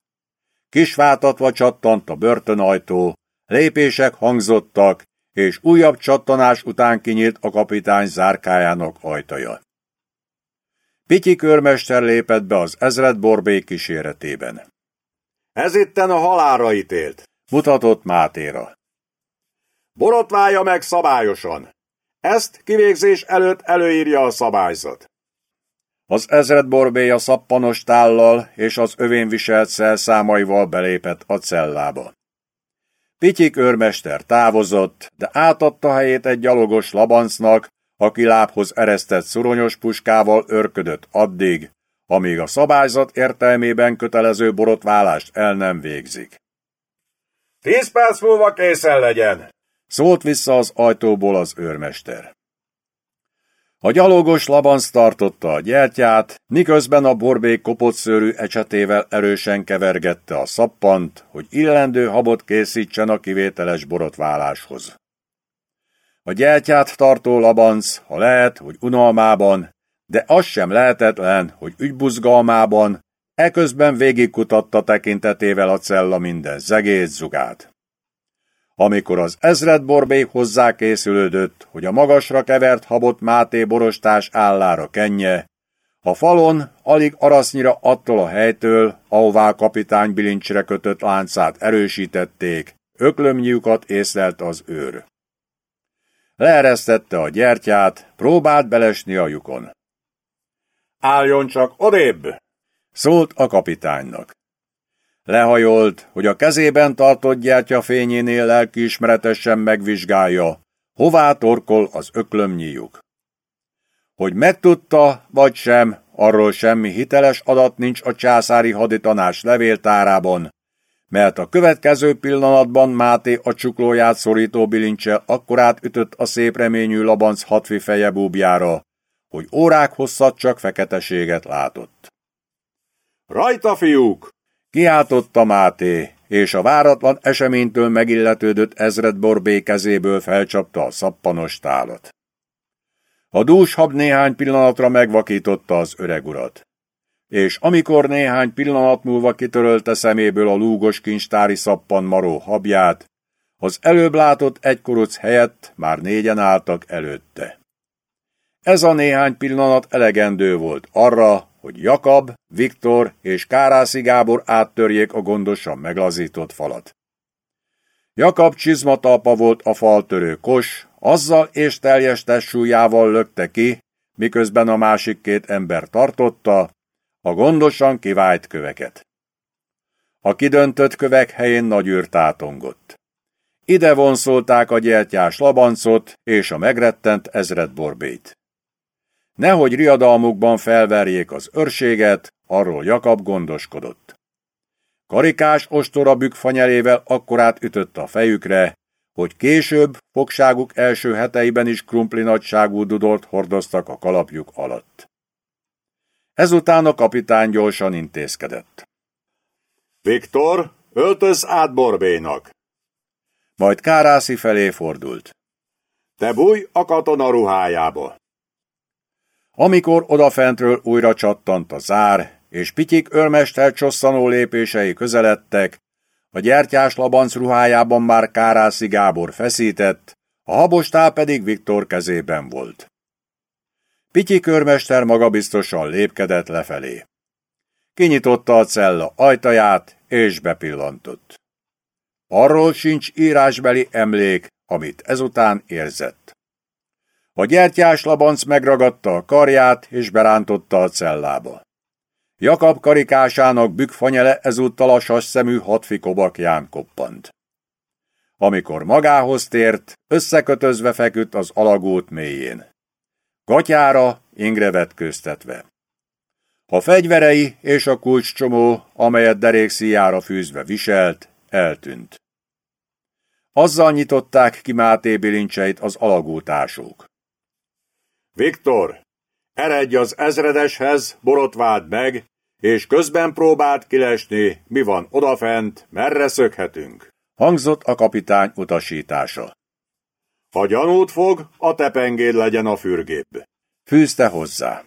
Kisvátatva csattant a börtönajtó, lépések hangzottak, és újabb csattanás után kinyílt a kapitány zárkájának ajtaja. Pityi körmester lépett be az ezredborbék kíséretében. Ez itten a halára ítélt, mutatott Mátéra. Borotválja meg szabályosan. Ezt kivégzés előtt előírja a szabályzat. Az ezredborbéja szappanos tállal és az övén viselt szelszámaival belépett a cellába. Pityik őrmester távozott, de átadta helyét egy gyalogos labancnak, aki lábhoz eresztett szuronyos puskával örködött addig, amíg a szabályzat értelmében kötelező borotválást el nem végzik. Tíz perc múlva készen legyen! Szólt vissza az ajtóból az őrmester. A gyalogos labanc tartotta a gyertyát, miközben a borbék kopott ecsetével erősen kevergette a szappant, hogy illendő habot készítsen a kivételes borotváláshoz. A gyertyát tartó labanc, ha lehet, hogy unalmában, de az sem lehetetlen, hogy ügybuzgalmában, eközben végigkutatta tekintetével a cella minden zegét zugát. Amikor az ezredborbék hozzá készülődött, hogy a magasra kevert habot Máté borostás állára kenje, a falon alig arasznyira attól a helytől, ahová kapitány bilincsre kötött láncát erősítették, öklömnyűkat észlelt az őr. Leeresztette a gyertyát, próbált belesni a lyukon. Álljon csak odébb! Szólt a kapitánynak. Lehajolt, hogy a kezében tartott gyertya fényénél lelkiismeretesen megvizsgálja, hová torkol az öklömnyíjuk. Hogy megtudta, vagy sem, arról semmi hiteles adat nincs a császári haditanás levéltárában, mert a következő pillanatban Máté a csuklóját szorító bilincsel akkorát ütött a szép reményű labanc hatvi feje búbjára, hogy órák hosszat csak feketeséget látott. Rajta, fiúk! Kiáltotta Máté, és a váratlan eseménytől megilletődött ezredborbé kezéből felcsapta a szappanos tálat. A dúshab néhány pillanatra megvakította az öreg urat. És amikor néhány pillanat múlva kitörölte szeméből a lúgos kincstári szappan maró habját, az előbb látott egykoruc helyett már négyen álltak előtte. Ez a néhány pillanat elegendő volt arra, hogy Jakab, Viktor és Kárászi Gábor áttörjék a gondosan meglazított falat. Jakab csizmatalpa volt a faltörő kos, azzal és teljes testsúlyával lökte ki, miközben a másik két ember tartotta a gondosan kivált köveket. A kidöntött kövek helyén nagy űr. Ide vonszolták a gyertyás labancot és a megrettent ezredborbét. Nehogy riadalmukban felverjék az örséget, arról Jakab gondoskodott. Karikás ostora bükkfanyelével akkorát ütött a fejükre, hogy később fogságuk első heteiben is krumpli nagyságú dudort hordoztak a kalapjuk alatt. Ezután a kapitány gyorsan intézkedett. Viktor, öltöz át Borbénak! Majd Kárászi felé fordult. Te bújj a katona ruhájába! Amikor odafentről újra csattant a zár, és Pityik őrmester csosszanó lépései közeledtek, a gyertyás labanc ruhájában már Kárászi Gábor feszített, a habostál pedig Viktor kezében volt. Pityi körmester magabiztosan lépkedett lefelé. Kinyitotta a cella ajtaját, és bepillantott. Arról sincs írásbeli emlék, amit ezután érzett. A gyertyás labanc megragadta a karját, és berántotta a cellába. Jakab karikásának bükkfanyele ezúttal a szemű hatfi kobakján koppant. Amikor magához tért, összekötözve feküdt az alagút mélyén. Gatyára, ingre vetkőztetve. A fegyverei és a kulcscsomó, amelyet derékszíjára fűzve viselt, eltűnt. Azzal nyitották ki Máté bilincseit az alagútások. Viktor, eredj az ezredeshez, borotváld meg, és közben próbált kilesni, mi van odafent, merre szökhetünk. Hangzott a kapitány utasítása. Ha gyanút fog, a tepengéd legyen a fürgébb. Fűzte hozzá.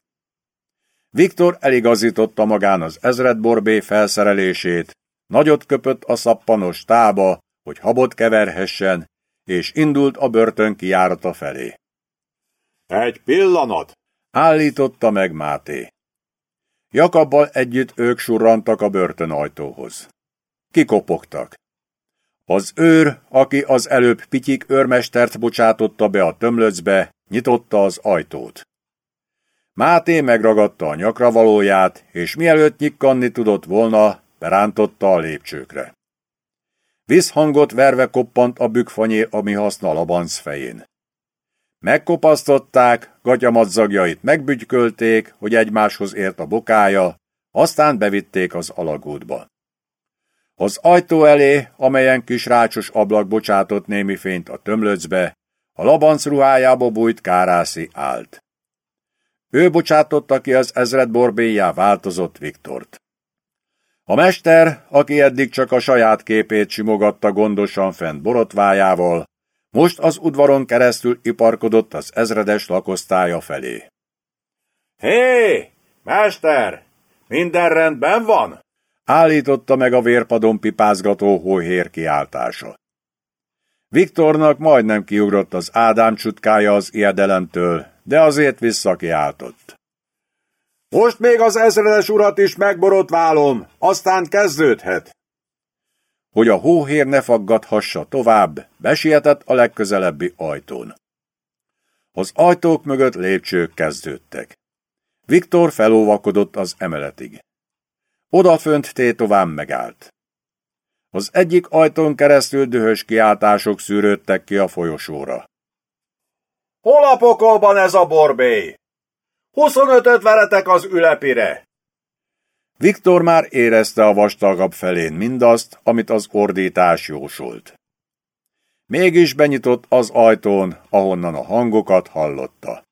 Viktor eligazította magán az ezredborbé felszerelését, nagyot köpött a szappanos tába, hogy habot keverhessen, és indult a börtön kijárata felé. Egy pillanat! Állította meg Máté. Jakabbal együtt ők surrantak a börtönajtóhoz. Kikopogtak. Az őr, aki az előbb pityik őrmestert bocsátotta be a tömlöcbe, nyitotta az ajtót. Máté megragadta a nyakravalóját, és mielőtt nyikkanni tudott volna, berántotta a lépcsőkre. Visszhangot verve koppant a bükfanyé, ami haszna labanc fején. Megkopasztották, gatyamadzagjait megbügykölték, hogy egymáshoz ért a bokája, aztán bevitték az alagútba. Az ajtó elé, amelyen kis rácsos ablak bocsátott némi fényt a tömlöcbe, a labanc ruhájába bújt Kárászi állt. Ő bocsátotta ki az ezred borbéjá változott Viktort. A mester, aki eddig csak a saját képét simogatta gondosan fent borotvájával, most az udvaron keresztül iparkodott az ezredes lakosztálya felé. Hé, mester! Minden rendben van? Állította meg a vérpadon pipázgató hóhér kiáltása. Viktornak majdnem kiugrott az Ádám csutkája az ijedelemtől, de azért visszakiáltott. Most még az ezredes urat is megborotválom, aztán kezdődhet. Hogy a hóhér ne faggathassa tovább, besietett a legközelebbi ajtón. Az ajtók mögött lépcsők kezdődtek. Viktor felóvakodott az emeletig. Odafönt tétován megállt. Az egyik ajtón keresztül dühös kiáltások szűrődtek ki a folyosóra. Hol a pokolban ez a borbély? Huszonötöt veretek az ülepire! Viktor már érezte a vastagabb felén mindazt, amit az ordítás jósolt. Mégis benyitott az ajtón, ahonnan a hangokat hallotta.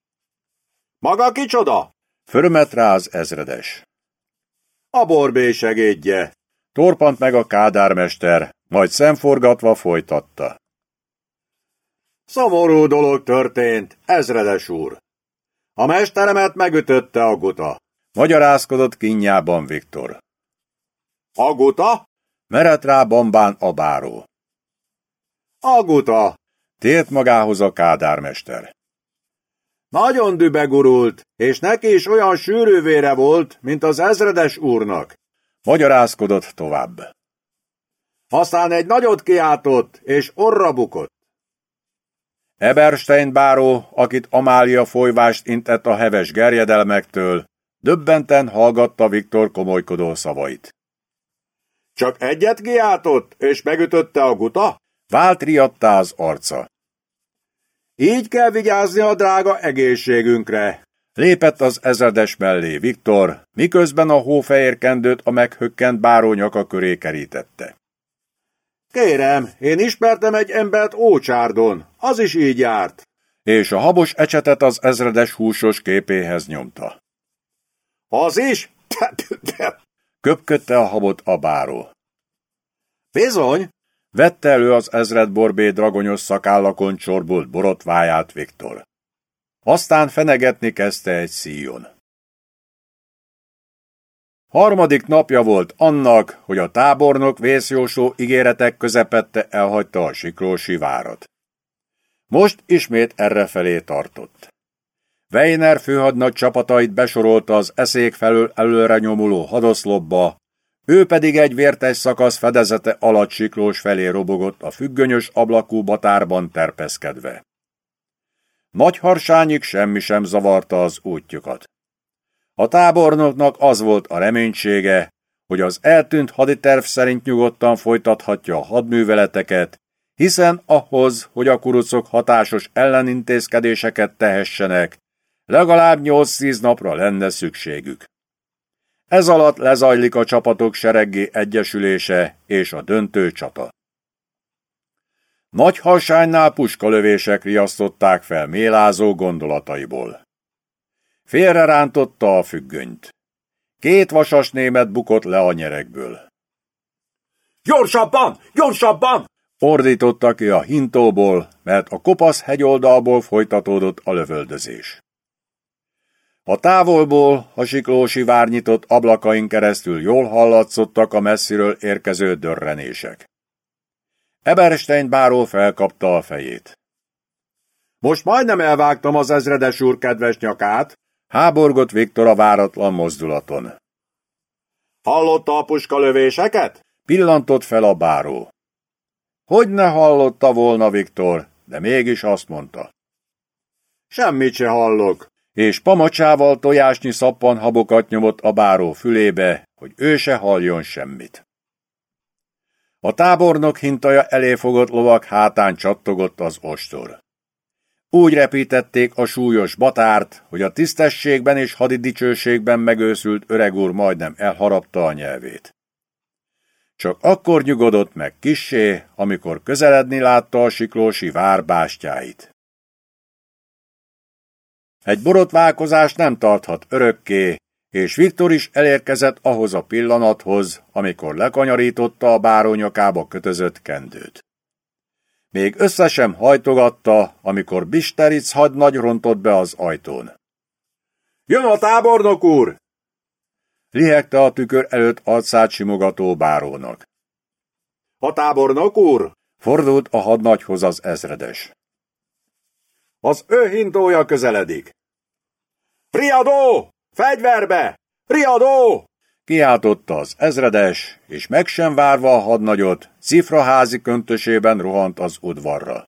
Maga kicsoda? Förmet rá az ezredes. A borbé segédje. Torpant meg a kádármester, majd szemforgatva folytatta. Szomorú dolog történt, ezredes úr. A mesteremet megütötte a guta. Magyarázkodott kinyában Viktor. A guta? Merett rá bombán a báró. A guta! Tért magához a kádármester. Nagyon dübegurult, és neki is olyan sűrűvére volt, mint az ezredes úrnak. Magyarázkodott tovább. Aztán egy nagyot kiáltott, és orra bukott. Eberstein báró, akit Amália folyvást intett a heves gerjedelmektől, döbbenten hallgatta Viktor komolykodó szavait. Csak egyet kiáltott, és megütötte a guta? Vált riadtá az arca. Így kell vigyázni a drága egészségünkre. Lépett az ezredes mellé Viktor, miközben a hófehér kendőt a meghökkent báró nyaka köré kerítette. Kérem, én ismertem egy embert Ócsárdon, az is így járt. És a habos ecsetet az ezredes húsos képéhez nyomta. Az is? Köpködte a habot a báró. Bizony, Vette elő az ezred borbé dragonyos szakállakon csorbult borotváját Viktor. Aztán fenegetni kezdte egy szíjon. Harmadik napja volt annak, hogy a tábornok vészjósó ígéretek közepette elhagyta a siklósi várat. Most ismét errefelé tartott. Weiner főhadnagy csapatait besorolta az eszék felől előre nyomuló hadoszlopba, ő pedig egy vértes szakasz fedezete alatt siklós felé robogott a függönyös ablakú batárban terpeszkedve. Nagy harsányig semmi sem zavarta az útjukat. A tábornoknak az volt a reménysége, hogy az eltűnt haditerv szerint nyugodtan folytathatja a hadműveleteket, hiszen ahhoz, hogy a kurucok hatásos ellenintézkedéseket tehessenek, legalább 8-10 napra lenne szükségük. Ez alatt lezajlik a csapatok sereggé egyesülése és a döntő csata. Nagy hasánynál puskalövések riasztották fel mélázó gondolataiból. Félre rántotta a függönyt. Két vasas német bukott le a nyerekből. Gyorsabban! Gyorsabban! Ordította ki a hintóból, mert a kopasz hegyoldalból folytatódott a lövöldözés. A távolból a siklósi várnyitott ablakain keresztül jól hallatszottak a messziről érkező dörrenések. Eberstein báró felkapta a fejét. Most majdnem elvágtam az ezredes úr kedves nyakát, háborgott Viktor a váratlan mozdulaton. Hallotta a puskalövéseket? Pillantott fel a báró. Hogy ne hallotta volna Viktor, de mégis azt mondta. Semmit se hallok. És pamacsával tojásnyi szappan habokat nyomott a báró fülébe, hogy ő se halljon semmit. A tábornok hintaja elé fogott lovak hátán csattogott az ostor. Úgy repítették a súlyos batárt, hogy a tisztességben és hadidicsőségben megőszült öreg úr majdnem elharapta a nyelvét. Csak akkor nyugodott meg kissé, amikor közeledni látta a siklósi vár bástyáit. Egy borotválkozás nem tarthat örökké, és Viktor is elérkezett ahhoz a pillanathoz, amikor lekanyarította a báronyakába kötözött kendőt. Még össze sem hajtogatta, amikor Bisteric hadnagy rontott be az ajtón. Jön a tábornok úr! Lihegte a tükör előtt arcát simogató bárónak. A tábornok úr? Fordult a hadnagyhoz az ezredes. Az ő hintója közeledik. Riadó! Fegyverbe! Riadó! Kiáltotta az ezredes, és meg sem várva a hadnagyot, cifraházi köntösében rohant az udvarra.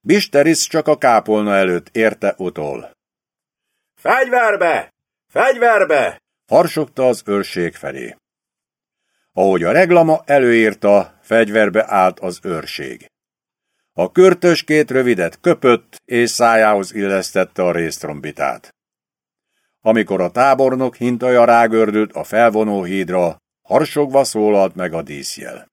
Bisteris csak a kápolna előtt érte utol. Fegyverbe! Fegyverbe! Harsogta az őrség felé. Ahogy a reglama előírta, fegyverbe állt az őrség. A körtös két rövidet köpött, és szájához illesztette a résztrombitát. Amikor a tábornok hintaja rágördült a felvonó hídra, harsogva szólalt meg a díszjel.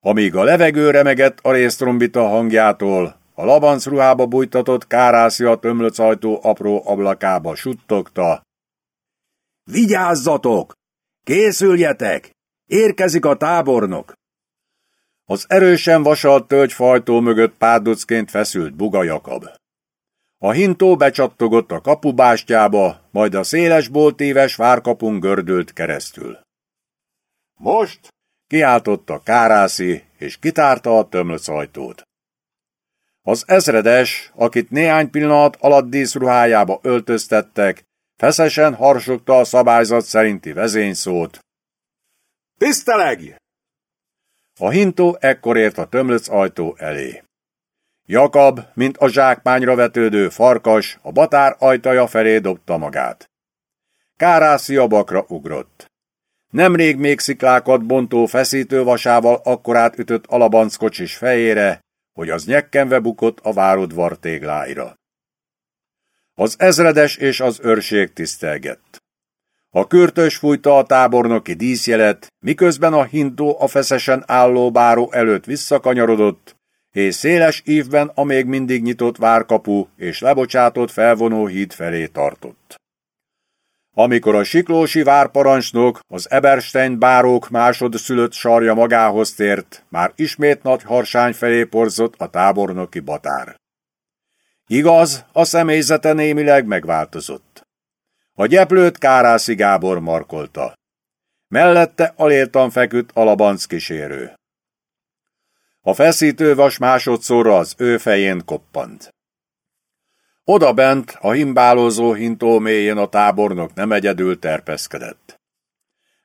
Amíg a levegő remegett a résztrombita hangjától, a labanc ruhába bújtatott kárászi a tömlöcajtó apró ablakába suttogta. Vigyázzatok! Készüljetek! Érkezik a tábornok! Az erősen vasalt tölgyfajtó mögött párducként feszült Buga Jakab. A hintó becsattogott a kapubástyába, majd a széles boltíves várkapun gördült keresztül. Most! kiáltotta Kárászi, és kitárta a tömlöcajtót. Az ezredes, akit néhány pillanat alatt díszruhájába öltöztettek, feszesen harsogta a szabályzat szerinti vezényszót. Tiszteleg! A hintó ekkor ért a tömlöc ajtó elé. Jakab, mint a zsákmányra vetődő farkas, a batár ajtaja felé dobta magát. Kárászi a bakra ugrott. Nemrég még sziklákat bontó feszítővasával akkorát ütött alabanckocsis fejére, hogy az nyekkenve bukott a várodvar tégláira. Az ezredes és az őrség tisztelgett. A kürtös fújta a tábornoki díszjelet, miközben a hintó a feszesen álló báró előtt visszakanyarodott, és széles ívben a még mindig nyitott várkapu és lebocsátott felvonó híd felé tartott. Amikor a siklósi várparancsnok az Eberstein bárók másodszülött sarja magához tért, már ismét nagy harsány felé porzott a tábornoki batár. Igaz, a személyzete némileg megváltozott. A gyeplőt Kárászi Gábor markolta. Mellette aléltan feküdt Alabanc kísérő. A feszítő vas másodszorra az ő fején koppant. Oda bent, a himbálózó hintó mélyén a tábornok nem egyedül terpeszkedett.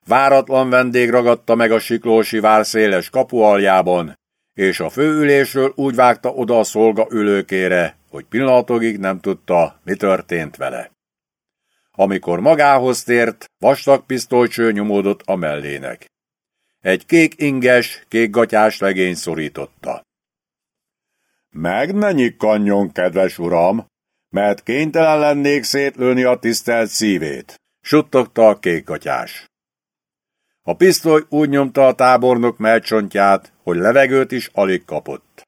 Váratlan vendég ragadta meg a siklósi vár széles kapu aljában, és a főülésről úgy vágta oda a szolga ülőkére, hogy pillanatokig nem tudta, mi történt vele. Amikor magához tért, vastag pisztolycső nyomódott a mellének. Egy kék inges, kék gatyás legény szorította. Meg ne nyikkanjon, kedves uram, mert kénytelen lennék szétlőni a tisztelt szívét, suttogta a kékgatyás. A pisztoly úgy nyomta a tábornok melcsontját, hogy levegőt is alig kapott.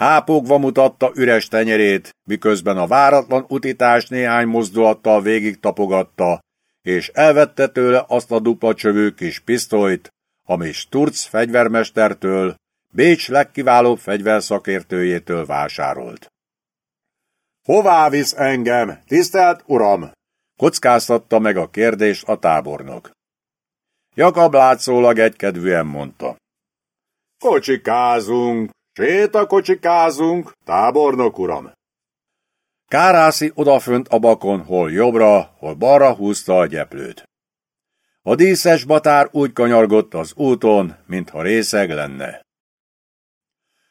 Hápogva mutatta üres tenyerét, miközben a váratlan utitás néhány mozdulattal végig tapogatta, és elvette tőle azt a dupla csövő kis pisztolyt, ami Sturz fegyvermestertől, Bécs legkiválóbb fegyverszakértőjétől vásárolt. Hová visz engem, tisztelt uram? Kockáztatta meg a kérdést a tábornok. Jakab látszólag egykedvűen mondta. Kocsikázunk, sétakocsikázunk, tábornok uram. Kárászi odafönt a bakon, hol jobbra, hol balra húzta a gyeplőt. A díszes batár úgy kanyargott az úton, mintha részeg lenne.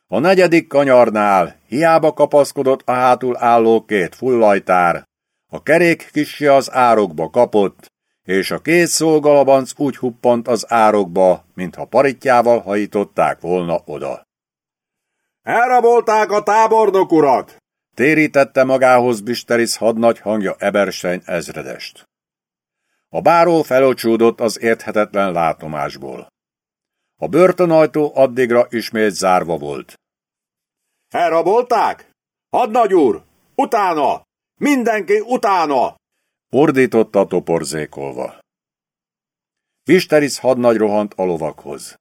A negyedik kanyarnál hiába kapaszkodott a hátul álló két fullajtár, a kerék kisi az árokba kapott, és a két szolgalabanc úgy huppant az árokba, mintha paritjával hajították volna oda. Elrabolták a tábornok urat! Térítette magához Bisteris hadnagy hangja Eberstein ezredest. A báró felocsúdott az érthetetlen látomásból. A börtönajtó addigra ismét zárva volt. Elrabolták? Hadnagy úr! Utána! Mindenki utána! Ordította toporzékolva. Pisteris hadnagy rohant a lovakhoz.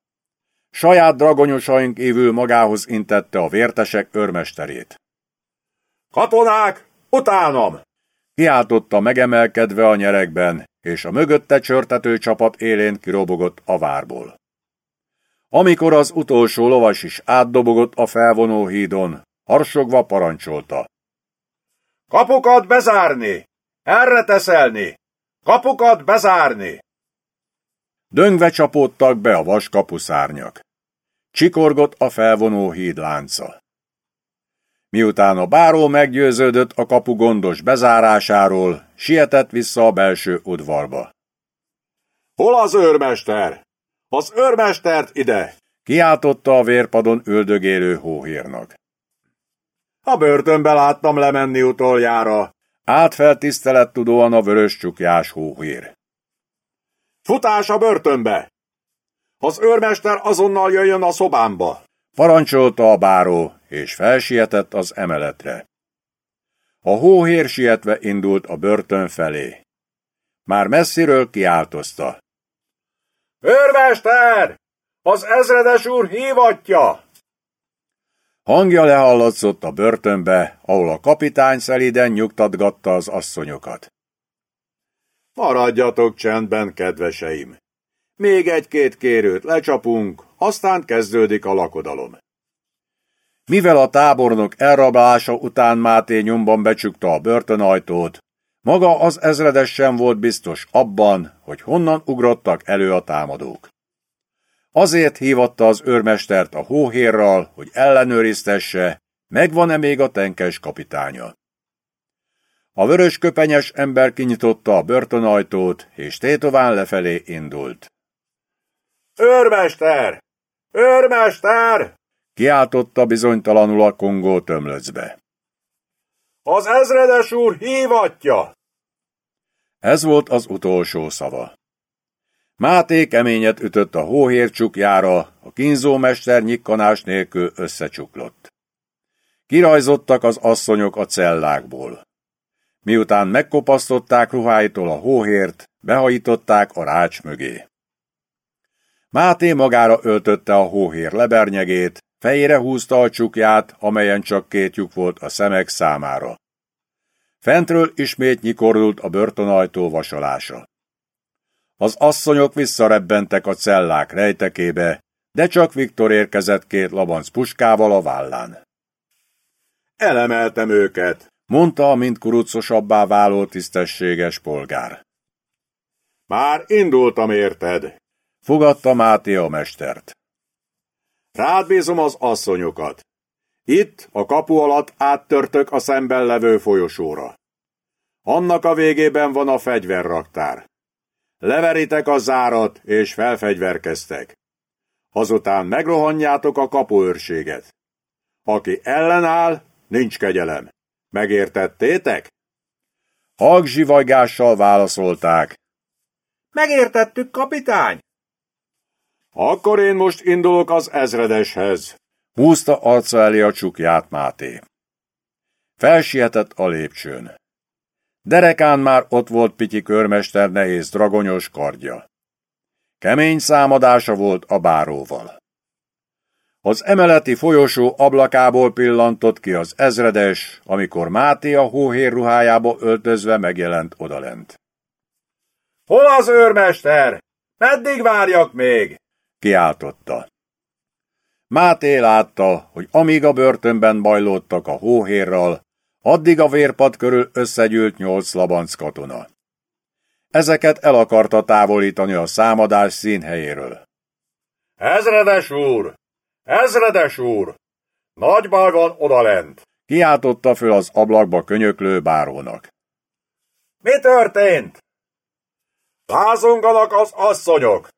Saját dragonyosaink évül magához intette a vértesek örmesterét. Katonák, utánam! Kiáltotta megemelkedve a nyerekben, és a mögötte csörtető csapat élén kirobogott a várból. Amikor az utolsó lovas is átdobogott a felvonó hídon, harsogva parancsolta. Kapukat bezárni! Erre teszelni! Kapukat bezárni! Döngve csapódtak be a vaskapuszárnyak. Csikorgott a felvonó híd lánca. Miután a báró meggyőződött a kapu gondos bezárásáról, sietett vissza a belső udvarba. Hol az őrmester? Az őrmestert ide! Kiáltotta a vérpadon üldögélő hóhírnak. A börtönbe láttam lemenni utoljára. Állt fel tisztelettudóan a vörös csukjás hóhír. Futás a börtönbe! Az őrmester azonnal jöjjön a szobámba! Parancsolta a báró, és felsietett az emeletre. A hóhér sietve indult a börtön felé. Már messziről kiáltozta. Őrmester! Az ezredes úr hívatja! Hangja lehallatszott a börtönbe, ahol a kapitány szeliden nyugtatgatta az asszonyokat. Maradjatok csendben, kedveseim! Még egy-két kérőt lecsapunk, aztán kezdődik a lakodalom. Mivel a tábornok elrablása után Máté nyomban becsukta a börtönajtót, maga az ezredes sem volt biztos abban, hogy honnan ugrottak elő a támadók. Azért hívatta az őrmestert a hóhérral, hogy ellenőriztesse, megvan-e még a tenkes kapitánya. A vörös köpenyes ember kinyitotta a börtönajtót, és tétován lefelé indult. Őrmester! Őrmester! Kiáltotta bizonytalanul a kongó tömlöcbe. Az ezredes úr hívatja! Ez volt az utolsó szava. Máté keményet ütött a hóhér csukjára, a kínzómester nyikkanás nélkül összecsuklott. Kirajzottak az asszonyok a cellákból. Miután megkopasztották ruháitól a hóhért, behajították a rács mögé. Máté magára öltötte a hóhér lebernyegét, fejére húzta a csukját, amelyen csak két lyuk volt a szemek számára. Fentről ismét nyikordult a börtönajtó vasalása. Az asszonyok visszarebbentek a cellák rejtekébe, de csak Viktor érkezett két labanc puskával a vállán. Elemeltem őket, mondta a mint kurucosabbá váló tisztességes polgár. Már indultam érted, fogadta Máté a mestert. Rád bízom az asszonyokat. Itt, a kapu alatt áttörtök a szemben levő folyosóra. Annak a végében van a fegyverraktár. Leveritek a zárat, és felfegyverkeztek. azután megrohanjátok a kapuőrséget. Aki ellenáll, nincs kegyelem. Megértettétek? Hagzsivajgással válaszolták. Megértettük, kapitány! Akkor én most indulok az ezredeshez. Húzta arca elé a csukját Máté. Felsietett a lépcsőn. Derekán már ott volt Pityi körmester nehéz dragonyos kardja. Kemény számadása volt a báróval. Az emeleti folyosó ablakából pillantott ki az ezredes, amikor Máté a hóhér ruhájába öltözve megjelent odalent. Hol az őrmester? Meddig várjak még? Kiáltotta. Máté látta, hogy amíg a börtönben bajlódtak a hóhérral, addig a vérpad körül összegyűlt nyolc labanc katona. Ezeket el akarta távolítani a számadás színhelyéről. Ezredes úr! Ezredes úr! Nagy baj van odalent! Kiáltotta föl az ablakba könyöklő bárónak. Mi történt? Lázonganak az asszonyok!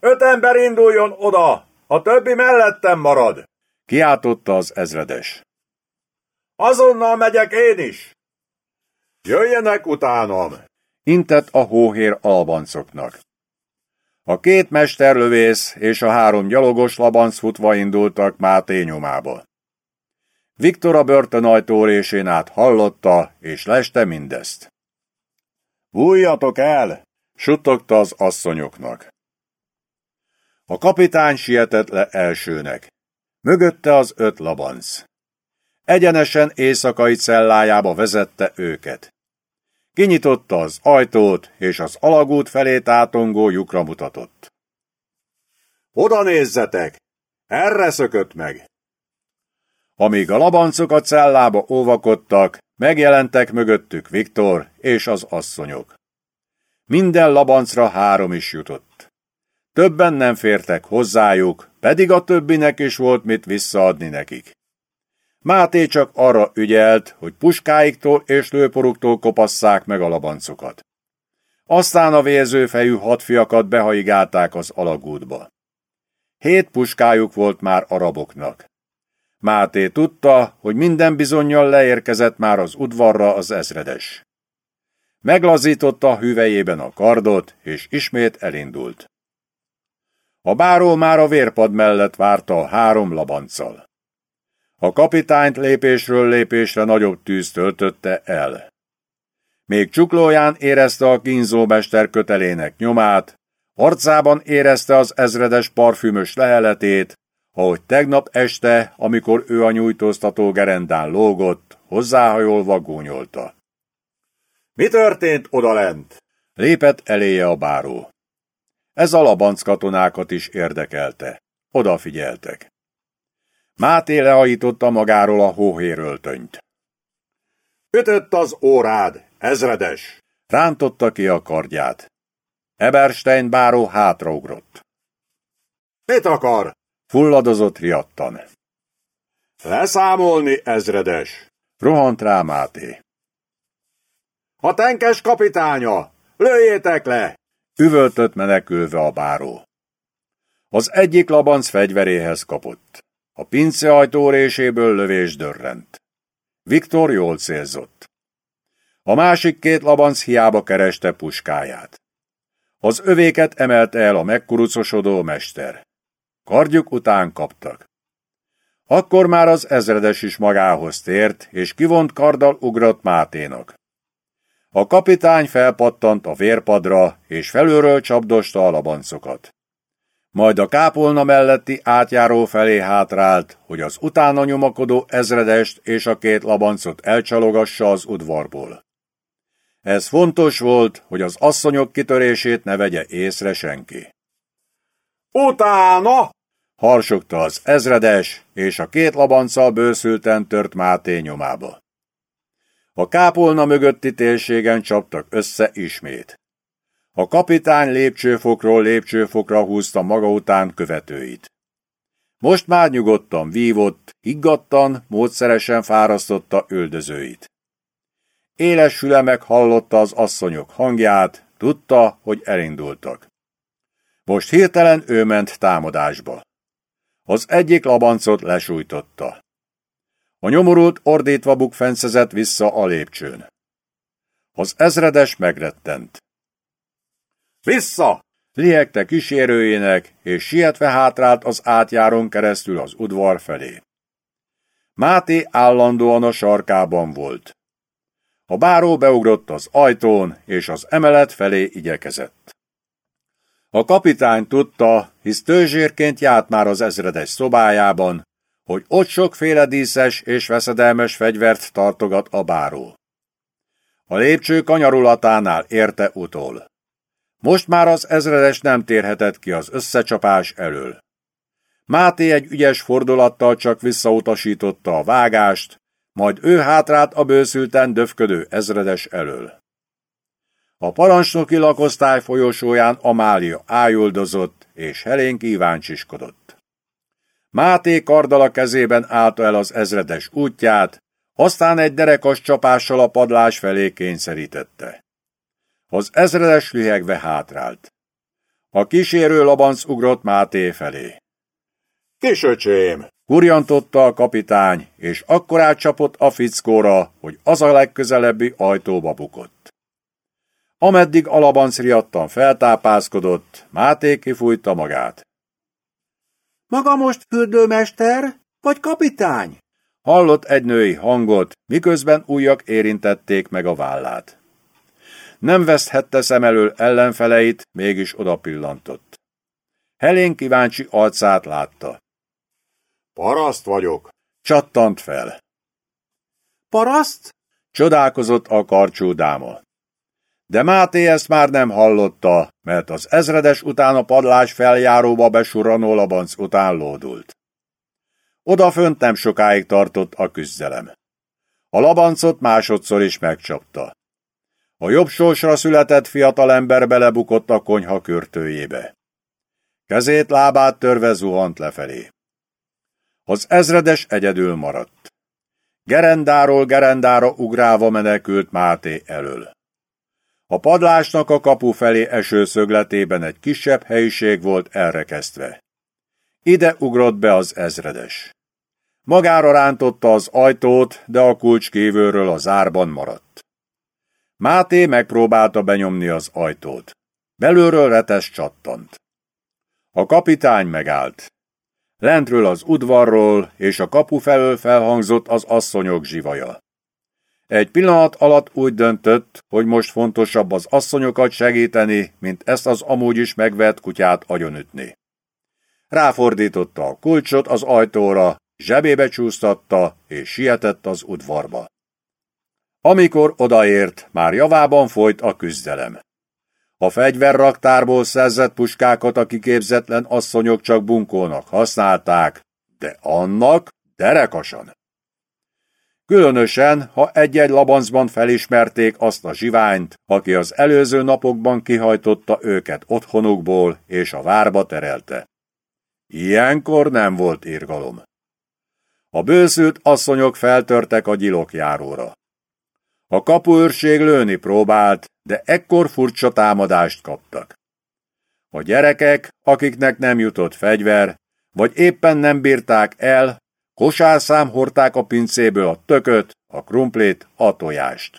Öt ember induljon oda, a többi mellettem marad! Kiáltotta az ezredes. Azonnal megyek én is! Jöjjenek utánam! Intett a hóhér albancoknak. A két mesterlövész és a három gyalogos labanc futva indultak Máté nyomába. Viktor a börtönajtó résén át hallotta, és leste mindezt. Bújjatok el! suttogta az asszonyoknak. A kapitány sietett le elsőnek. Mögötte az öt labanc. Egyenesen éjszakai cellájába vezette őket. Kinyitotta az ajtót, és az alagút felé tátongó lyukra mutatott. Oda nézzetek! Erre szökött meg! Amíg a labancok a cellába óvakodtak, megjelentek mögöttük Viktor és az asszonyok. Minden labancra három is jutott. Többen nem fértek hozzájuk, pedig a többinek is volt mit visszaadni nekik. Máté csak arra ügyelt, hogy puskáiktól és lőporuktól kopasszák meg a labancokat. Aztán a vérzőfejű hadfiakat behaigálták az alagútba. Hét puskájuk volt már araboknak. Máté tudta, hogy minden bizonyal leérkezett már az udvarra az ezredes. Meglazította hüvejében a kardot, és ismét elindult. A báró már a vérpad mellett várta a három labanccal. A kapitányt lépésről lépésre nagyobb tűz töltötte el. Még csuklóján érezte a kínzómester kötelének nyomát, arcában érezte az ezredes parfümös leheletét, ahogy tegnap este, amikor ő a nyújtóztató gerendán lógott, hozzáhajolva gúnyolta. Mi történt odalent? Lépett eléje a báró. Ez a labanc katonákat is érdekelte. Odafigyeltek. Máté lehajította magáról a hóhéröltönyt. Ütött az órád, ezredes! Rántotta ki a kardját. Eberstein báró hátraugrott. Mit akar? Fulladozott riadtan. Leszámolni, ezredes! Rohant rá Máté. A tenkes kapitánya! Lőjétek le! Üvöltött menekülve a báró. Az egyik labanc fegyveréhez kapott. A pince ajtóréséből lövés dörrent. Viktor jól célzott. A másik két labanc hiába kereste puskáját. Az övéket emelte el a megkurucosodó mester. Kardjuk után kaptak. Akkor már az ezredes is magához tért, és kivont karddal ugrott Máténak. A kapitány felpattant a vérpadra, és felülről csapdosta a labancokat. Majd a kápolna melletti átjáró felé hátrált, hogy az utána nyomakodó ezredest és a két labancot elcsalogassa az udvarból. Ez fontos volt, hogy az asszonyok kitörését ne vegye észre senki. Utána! Harsogta az ezredes, és a két labanccal bőszülten tört Máté nyomába. A kápolna mögötti térségen csaptak össze ismét. A kapitány lépcsőfokról lépcsőfokra húzta maga után követőit. Most már nyugodtan vívott, higgadtan, módszeresen fárasztotta üldözőit. Éles sülemek hallotta az asszonyok hangját, tudta, hogy elindultak. Most hirtelen ő ment támadásba. Az egyik labancot lesújtotta. A nyomorult ordítva bukfencezett vissza a lépcsőn. Az ezredes megrettent. Vissza! Liegte kísérőjének, és sietve hátrált az átjáron keresztül az udvar felé. Máté állandóan a sarkában volt. A báró beugrott az ajtón, és az emelet felé igyekezett. A kapitány tudta, hisz tőzsérként járt már az ezredes szobájában, hogy ott sokféle díszes és veszedelmes fegyvert tartogat a báró. A lépcső kanyarulatánál érte utol. Most már az ezredes nem térhetett ki az összecsapás elől. Máté egy ügyes fordulattal csak visszautasította a vágást, majd ő hátrált a bőszülten döfködő ezredes elől. A parancsnoki lakosztály folyosóján Amália ájuldozott, és Helén kíváncsiskodott. Máté kardal a kezében állta el az ezredes útját, aztán egy derekas csapással a padlás felé kényszerítette. Az ezredes lühegve hátrált. A kísérő labanc ugrott Máté felé. Kisöcsém! Kurjantotta a kapitány, és akkorát csapott a fickóra, hogy az a legközelebbi ajtóba bukott. Ameddig alabanc riadtan feltápászkodott, Máté kifújta magát. Maga most fürdőmester, vagy kapitány? Hallott egy női hangot, miközben újak érintették meg a vállát. Nem veszthette szem elől ellenfeleit, mégis odapillantott. Helén kíváncsi arcát látta. Paraszt vagyok. Csattant fel. Paraszt? Csodálkozott a karcsú dáma. De Máté ezt már nem hallotta, mert az ezredes után a padlás feljáróba besurranó labanc után lódult. Odafönt nem sokáig tartott a küzdelem. A labancot másodszor is megcsapta. A jobb sorsra született fiatalember belebukott a konyha körtőjébe. Kezét lábát törve zuhant lefelé. Az ezredes egyedül maradt. Gerendáról gerendára ugrálva menekült Máté elől. A padlásnak a kapu felé eső szögletében egy kisebb helyiség volt elrekesztve. Ide ugrott be az ezredes. Magára rántotta az ajtót, de a kulcs kívülről a zárban maradt. Máté megpróbálta benyomni az ajtót. Belülről retes csattant. A kapitány megállt. Lentről az udvarról és a kapu felől felhangzott az asszonyok zsivaja. Egy pillanat alatt úgy döntött, hogy most fontosabb az asszonyokat segíteni, mint ezt az amúgy is megvett kutyát agyonütni. Ráfordította a kulcsot az ajtóra, zsebébe csúsztatta, és sietett az udvarba. Amikor odaért, már javában folyt a küzdelem. A fegyverraktárból szerzett puskákat a kiképzetlen asszonyok csak bunkónak használták, de annak derekasan. Különösen, ha egy-egy labancban felismerték azt a zsiványt, aki az előző napokban kihajtotta őket otthonukból és a várba terelte. Ilyenkor nem volt irgalom. A bőszült asszonyok feltörtek a gyilokjáróra. A kapuőrség lőni próbált, de ekkor furcsa támadást kaptak. A gyerekek, akiknek nem jutott fegyver, vagy éppen nem bírták el, kosárszám hordták a pincéből a tököt, a krumplét, a tojást.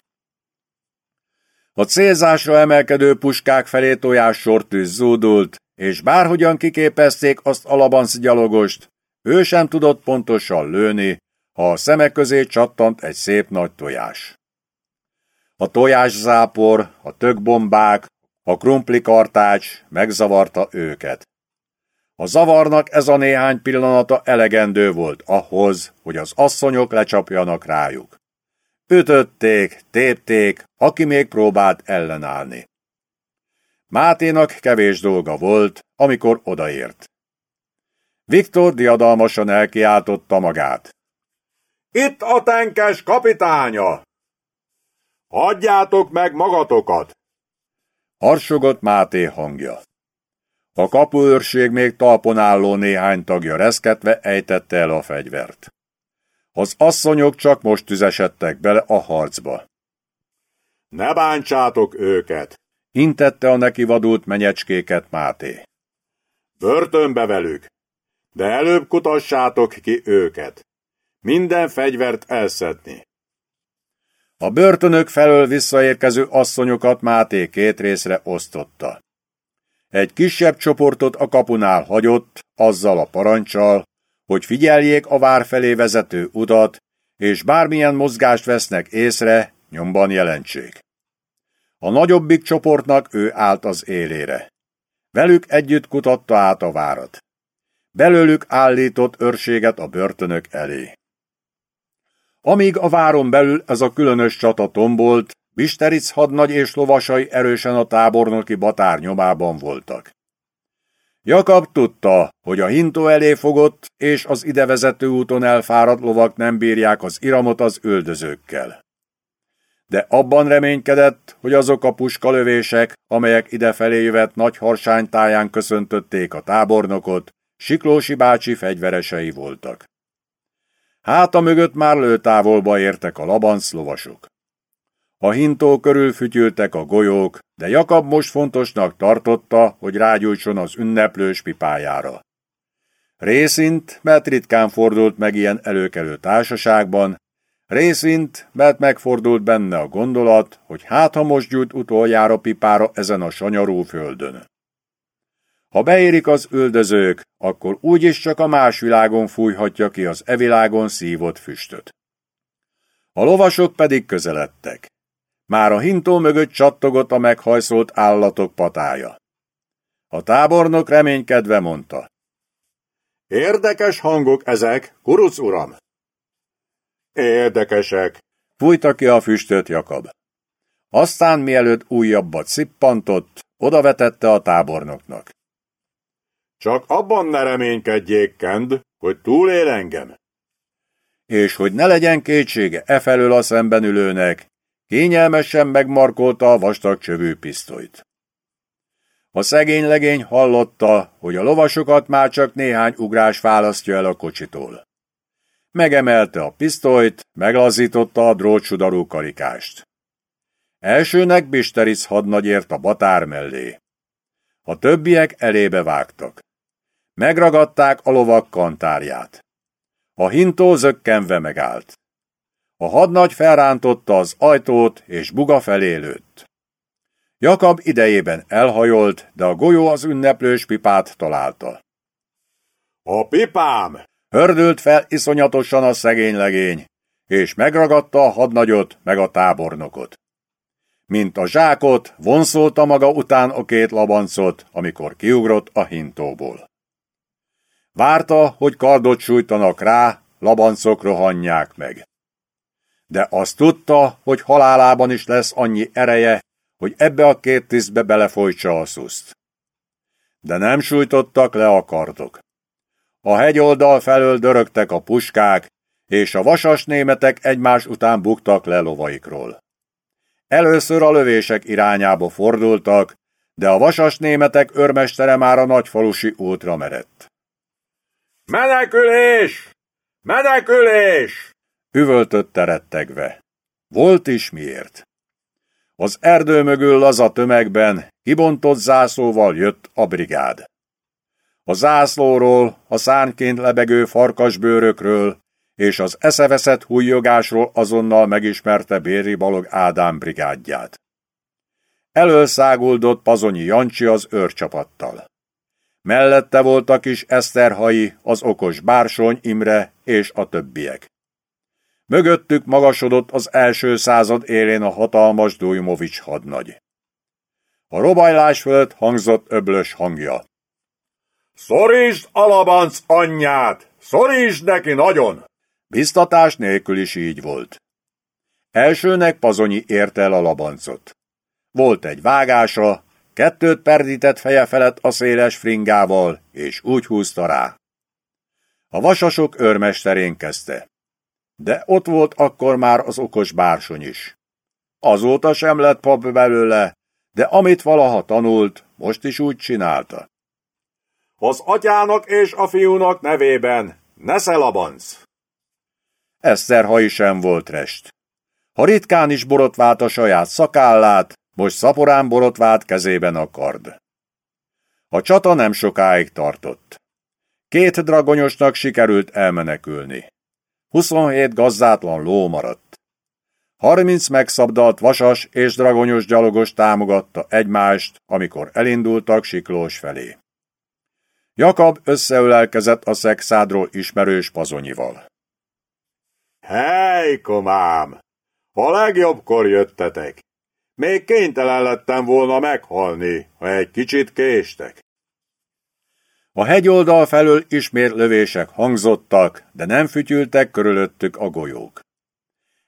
A célzásra emelkedő puskák felé tojás sortűz zúdult, és bárhogyan kiképezték azt a labanc gyalogost, ő sem tudott pontosan lőni, ha a szemek közé csattant egy szép nagy tojás. A tojászápor, a tökbombák, a krumplikartács megzavarta őket. A zavarnak ez a néhány pillanata elegendő volt ahhoz, hogy az asszonyok lecsapjanak rájuk. Ütötték, tépték, aki még próbált ellenállni. Máténak kevés dolga volt, amikor odaért. Viktor diadalmasan elkiáltotta magát. Itt a tenkes kapitánya! Adjátok meg magatokat! Harsogott Máté hangja. A kapuőrség még talpon álló néhány tagja reszketve ejtette el a fegyvert. Az asszonyok csak most tüzesedtek bele a harcba. Ne bántsátok őket! Intette a neki vadult menyecskéket Máté. Börtönbe velük, de előbb kutassátok ki őket. Minden fegyvert elszedni. A börtönök felől visszaérkező asszonyokat Máté két részre osztotta. Egy kisebb csoportot a kapunál hagyott, azzal a parancsal, hogy figyeljék a vár felé vezető utat, és bármilyen mozgást vesznek észre, nyomban jelentsék. A nagyobbik csoportnak ő állt az élére. Velük együtt kutatta át a várat. Belőlük állított őrséget a börtönök elé. Amíg a váron belül ez a különös csata tombolt, Bisteric hadnagy és lovasai erősen a tábornoki batár nyomában voltak. Jakab tudta, hogy a hintó elé fogott és az idevezető úton elfáradt lovak nem bírják az iramot az üldözőkkel. De abban reménykedett, hogy azok a puskalövések, amelyek idefelé jövet nagy harsánytáján köszöntötték a tábornokot, Siklósi bácsi fegyveresei voltak. Háta mögött már lőtávolba értek a labanc lovasok. A hintó körül fütyültek a golyók, de Jakab most fontosnak tartotta, hogy rágyújtson az ünneplős pipájára. Részint, mert ritkán fordult meg ilyen előkelő társaságban, részint, mert megfordult benne a gondolat, hogy hát ha most gyújt utoljára pipára ezen a sanyarú földön. Ha beérik az üldözők, akkor úgyis csak a más világon fújhatja ki az evilágon szívott füstöt. A lovasok pedig közeledtek. Már a hintó mögött csattogott a meghajszolt állatok patája. A tábornok reménykedve mondta. Érdekes hangok ezek, kuruc uram! Érdekesek, fújta ki a füstöt Jakab. Aztán mielőtt újabbat szippantott, odavetette a tábornoknak. Csak abban ne reménykedjék, Kend, hogy túlél engem. És hogy ne legyen kétsége e felől a szemben ülőnek, kényelmesen megmarkolta a vastag csövű pisztolyt. A szegény legény hallotta, hogy a lovasokat már csak néhány ugrás választja el a kocsitól. Megemelte a pisztolyt, meglazította a drótsudarú karikást. Elsőnek Bisteric hadnagy ért a batár mellé. A többiek elébe vágtak. Megragadták a lovak kantárját. A hintó zökkenve megállt. A hadnagy felrántotta az ajtót, és buga felé lőtt. Jakab idejében elhajolt, de a golyó az ünneplős pipát találta. A pipám! Hördült fel iszonyatosan a szegény legény, és megragadta a hadnagyot meg a tábornokot. Mint a zsákot, vonszolta maga után a két labancot, amikor kiugrott a hintóból. Várta, hogy kardot sújtanak rá, labancok rohanják meg. De azt tudta, hogy halálában is lesz annyi ereje, hogy ebbe a két tisztbe belefolytsa a szuszt. De nem sújtottak le a kardok. A hegyoldal felől dörögtek a puskák, és a vasas németek egymás után buktak le lovaikról. Először a lövések irányába fordultak, de a vasas németek örmestere már a nagyfalusi útra merett. Menekülés! Menekülés! Üvöltötte rettegve. Volt is miért. Az erdő mögül laza tömegben, kibontott zászlóval jött a brigád. A zászlóról, a szárnyként lebegő farkasbőrökről és az eszeveszett hújjogásról azonnal megismerte Béri Balog Ádám brigádját. Elölszáguldott Pazonyi Jancsi az őrcsapattal. Mellette voltak is Eszterhai, az okos Bársony Imre és a többiek. Mögöttük magasodott az első század élén a hatalmas Dujmovics hadnagy. A robajlás fölött hangzott öblös hangja. Szorítsd Alabanc anyját! Szorítsd neki nagyon! Biztatás nélkül is így volt. Elsőnek Pazonyi érte el a labancot. Volt egy vágása, kettőt perdített feje felett a széles fringával, és úgy húzta rá. A vasasok őrmesterén kezdte. De ott volt akkor már az okos bársony is. Azóta sem lett pap belőle, de amit valaha tanult, most is úgy csinálta. Az atyának és a fiúnak nevében, nesze labanc! Eszterhai sem volt rest. Ha ritkán is borotvált a saját szakállát, most szaporán borotvált kezében a kard. A csata nem sokáig tartott. Két dragonyosnak sikerült elmenekülni. 27 gazdátlan ló maradt. 30 megszabdalt vasas és dragonyos gyalogos támogatta egymást, amikor elindultak Siklós felé. Jakab összeölelkezett a szexádról ismerős pazonyival. Hely, komám! A legjobbkor jöttetek. Még kénytelen lettem volna meghalni, ha egy kicsit késtek. A hegyoldal felől ismét lövések hangzottak, de nem fütyültek körülöttük a golyók.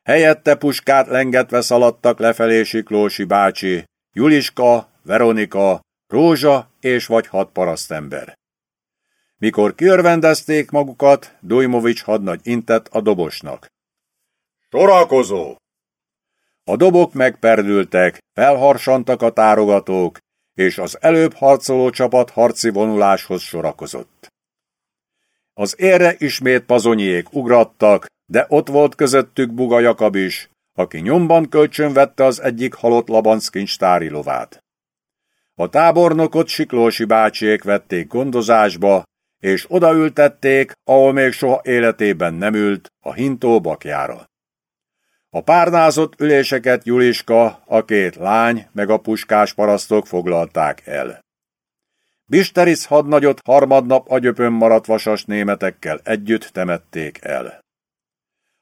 Helyette puskát lengetve szaladtak lefelé Siklósi bácsi, Juliska, Veronika, Rózsa és vagy hat parasztember. Mikor kiörvendezték magukat, Dujmovics hadnagy intett a dobosnak. Sorakozó! A dobok megperdültek, felharsantak a tárogatók, és az előbb harcoló csapat harci vonuláshoz sorakozott. Az érre ismét pazonyiék ugrattak, de ott volt közöttük Buga Jakab is, aki nyomban kölcsönvette az egyik halott labanc kincstári lovát. A tábornokot Siklósi bácsiék vették gondozásba, és odaültették, ahol még soha életében nem ült, a hintó bakjára. A párnázott üléseket Juliska, a két lány meg a puskás parasztok foglalták el. Bisteris hadnagyot harmadnap agyöpön maradt vasas németekkel együtt temették el.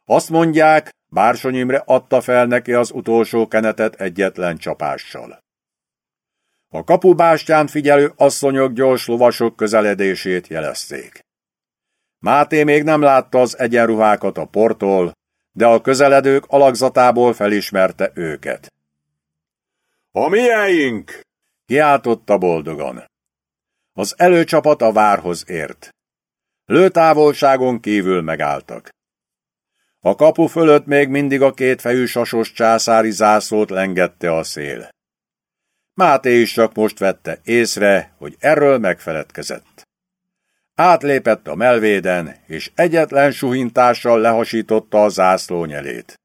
Azt mondják, Bársony Imre adta fel neki az utolsó kenetet egyetlen csapással. A kapubástyán figyelő asszonyok gyors lovasok közeledését jelezték. Máté még nem látta az egyenruhákat a portól, de a közeledők alakzatából felismerte őket. A mieink! kiáltotta boldogan. Az előcsapat a várhoz ért. Lőtávolságon kívül megálltak. A kapu fölött még mindig a kétfejű sasos császári zászlót lengette a szél. Máté is csak most vette észre, hogy erről megfeledkezett. Átlépett a melvéden, és egyetlen suhintással lehasította a zászló nyelét.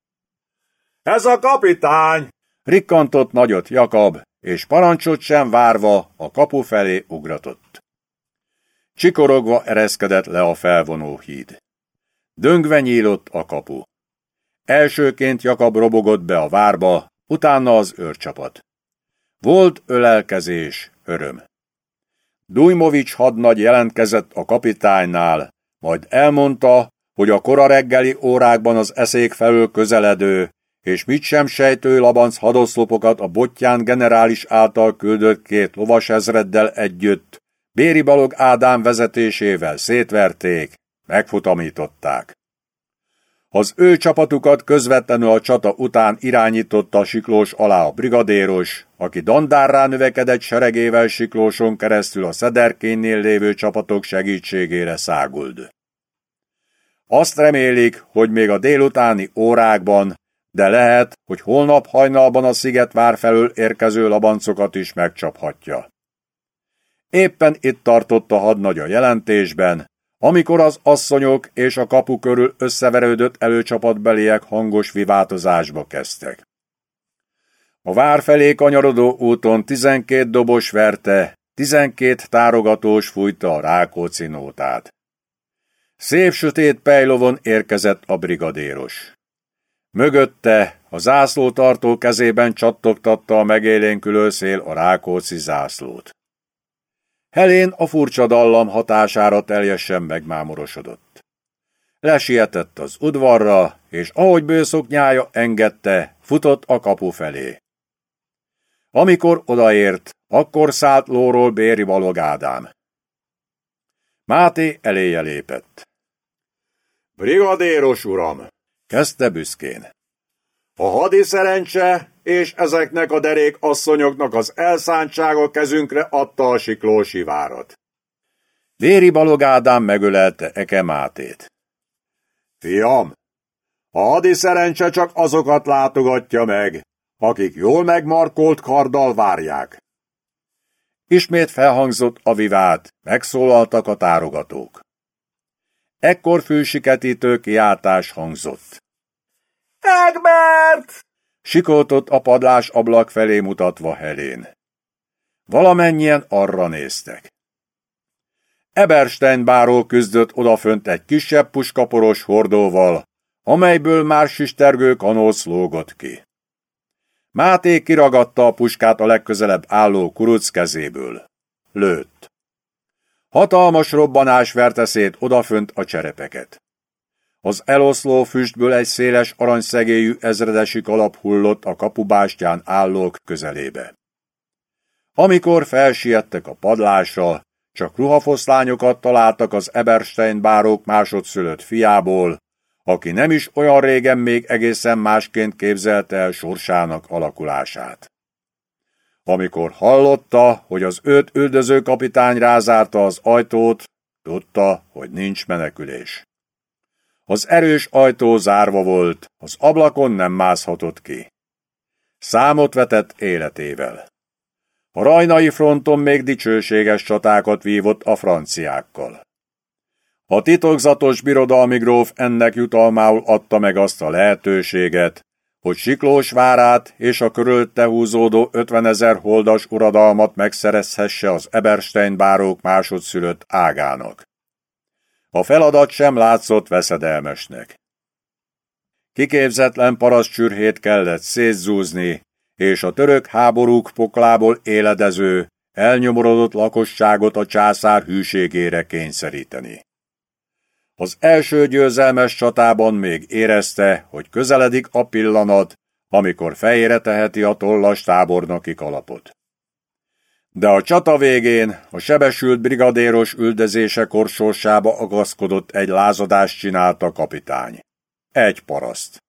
Ez a kapitány! Rikkantott nagyot Jakab, és parancsot sem várva a kapu felé ugratott. Csikorogva ereszkedett le a felvonó híd. Döngve nyílott a kapu. Elsőként Jakab robogott be a várba, utána az őrcsapat. Volt ölelkezés, öröm. Dujmovics hadnagy jelentkezett a kapitánynál, majd elmondta, hogy a kora reggeli órákban az eszék felől közeledő, és mit sem sejtő labanc hadoszlopokat a botján generális által küldött két lovasezreddel együtt, Béri Balog Ádám vezetésével szétverték, megfutamították. Az ő csapatukat közvetlenül a csata után irányította Siklós alá a brigadéros, aki dandárrá növekedett seregével Siklóson keresztül a Szederkénnél lévő csapatok segítségére száguld. Azt remélik, hogy még a délutáni órákban, de lehet, hogy holnap hajnalban a szigetvár felől érkező labancokat is megcsaphatja. Éppen itt tartott a hadnagy a jelentésben, amikor az asszonyok és a kapu körül összeverődött előcsapatbeliek hangos vivátozásba kezdtek. A vár felé kanyarodó úton tizenkét dobos verte, tizenkét tárogatós fújta a Rákóczi nótát. Szép sötét pejlovon érkezett a brigadéros. Mögötte a zászlótartó kezében csattogtatta a megélénkülő szél a Rákóczi zászlót. Helén a furcsa dallam hatására teljesen megmámorosodott. Lesietett az udvarra, és ahogy bőszoknyája engedte, futott a kapu felé. Amikor odaért, akkor szállt lóról Béri Balog Ádám. Máté eléje lépett. Brigadéros uram! kezdte büszkén. A hadi szerencse és ezeknek a derék asszonyoknak az elszántsága kezünkre adta a siklósi várat. Véri Balog Ádám megölelte Eke Mátét. Fiam, a hadi szerencse csak azokat látogatja meg, akik jól megmarkolt karddal várják. Ismét felhangzott a vivát, megszólaltak a tárogatók. Ekkor fősiketítő kiáltás hangzott. Egbert! Sikoltott a padlás ablak felé mutatva Helén. Valamennyien arra néztek. Eberstein báró küzdött odafönt egy kisebb puskaporos hordóval, amelyből már sistergő kanóc lógott ki. Máté kiragadta a puskát a legközelebb álló kuruc kezéből. Lőtt. Hatalmas robbanás verte szét odafönt a cserepeket. Az eloszló füstből egy széles aranyszegélyű ezredesi kalap hullott a kapubástyán állók közelébe. Amikor felsiettek a padlásra, csak ruhafoszlányokat találtak az Eberstein bárók másodszülött fiából, aki nem is olyan régen még egészen másként képzelte el sorsának alakulását. Amikor hallotta, hogy az öt üldöző kapitány rázárta az ajtót, tudta, hogy nincs menekülés. Az erős ajtó zárva volt, az ablakon nem mászhatott ki. Számot vetett életével. A rajnai fronton még dicsőséges csatákat vívott a franciákkal. A titokzatos birodalmi gróf ennek jutalmául adta meg azt a lehetőséget, hogy Siklós várát és a körülte húzódó 50 ezer holdas uradalmat megszerezhesse az Eberstein bárók másodszülött ágának. A feladat sem látszott veszedelmesnek. Kiképzetlen parasztcsürhét kellett szétzúzni, és a török háborúk poklából éledező, elnyomorodott lakosságot a császár hűségére kényszeríteni. Az első győzelmes csatában még érezte, hogy közeledik a pillanat, amikor fejére teheti a tollas tábornoki kalapot. De a csata végén a sebesült brigadéros üldözése korsorsába agaszkodott egy lázadást csinálta kapitány. Egy paraszt.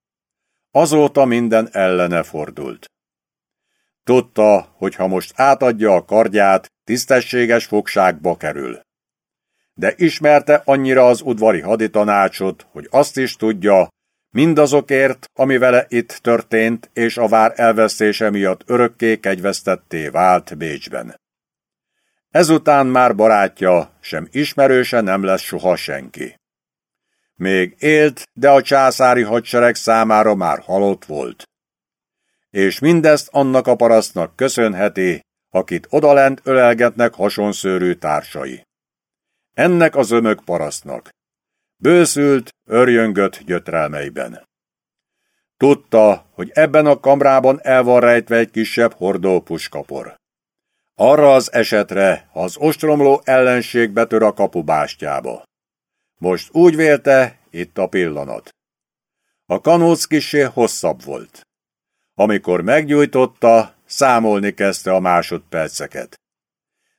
Azóta minden ellene fordult. Tudta, hogy ha most átadja a kardját, tisztességes fogságba kerül. De ismerte annyira az udvari haditanácsot, hogy azt is tudja, mindazokért, ami vele itt történt, és a vár elvesztése miatt örökké kegyvesztetté vált Bécsben. Ezután már barátja, sem ismerőse nem lesz soha senki. Még élt, de a császári hadsereg számára már halott volt és mindezt annak a parasztnak köszönheti, akit odalent ölelgetnek hasonszőrű társai. Ennek az ömök parasztnak. Bőszült, örjöngött gyötrelmeiben. Tudta, hogy ebben a kamrában el van rejtve egy kisebb hordó puskapor. Arra az esetre, ha az ostromló ellenség betör a kapubástyába. Most úgy vélte, itt a pillanat. A kanóc kisé hosszabb volt. Amikor meggyújtotta, számolni kezdte a másodperceket.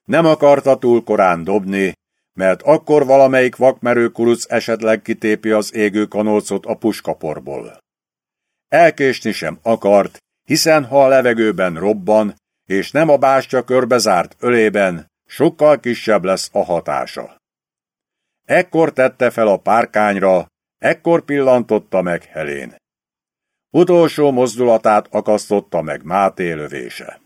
Nem akarta túl korán dobni, mert akkor valamelyik vakmerő kuruc esetleg kitépi az égő kanócot a puskaporból. Elkésni sem akart, hiszen ha a levegőben robban, és nem a bástya körbezárt ölében, sokkal kisebb lesz a hatása. Ekkor tette fel a párkányra, ekkor pillantotta meg Helén. Utolsó mozdulatát akasztotta meg Máté lövése.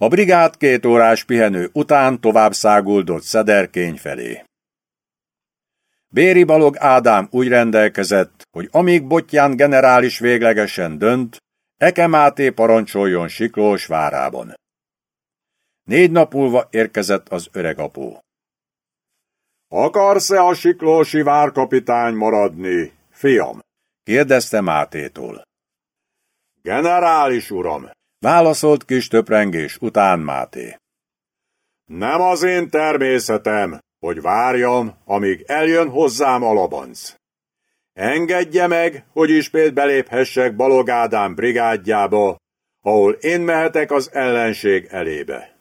A brigád két órás pihenő után tovább száguldott Szederkény felé. Béri Balog Ádám úgy rendelkezett, hogy amíg Botján generális véglegesen dönt, Eke Máté parancsoljon Siklós várában. Négy nap múlva érkezett az öreg apó. Akarsz-e a Siklósi várkapitány maradni, fiam? kérdezte Mátétól. Generális uram, válaszolt kis töprengés után Máté. Nem az én természetem, hogy várjam, amíg eljön hozzám a labanc. Engedje meg, hogy ismét beléphessek Balogádám brigádjába, ahol én mehetek az ellenség elébe.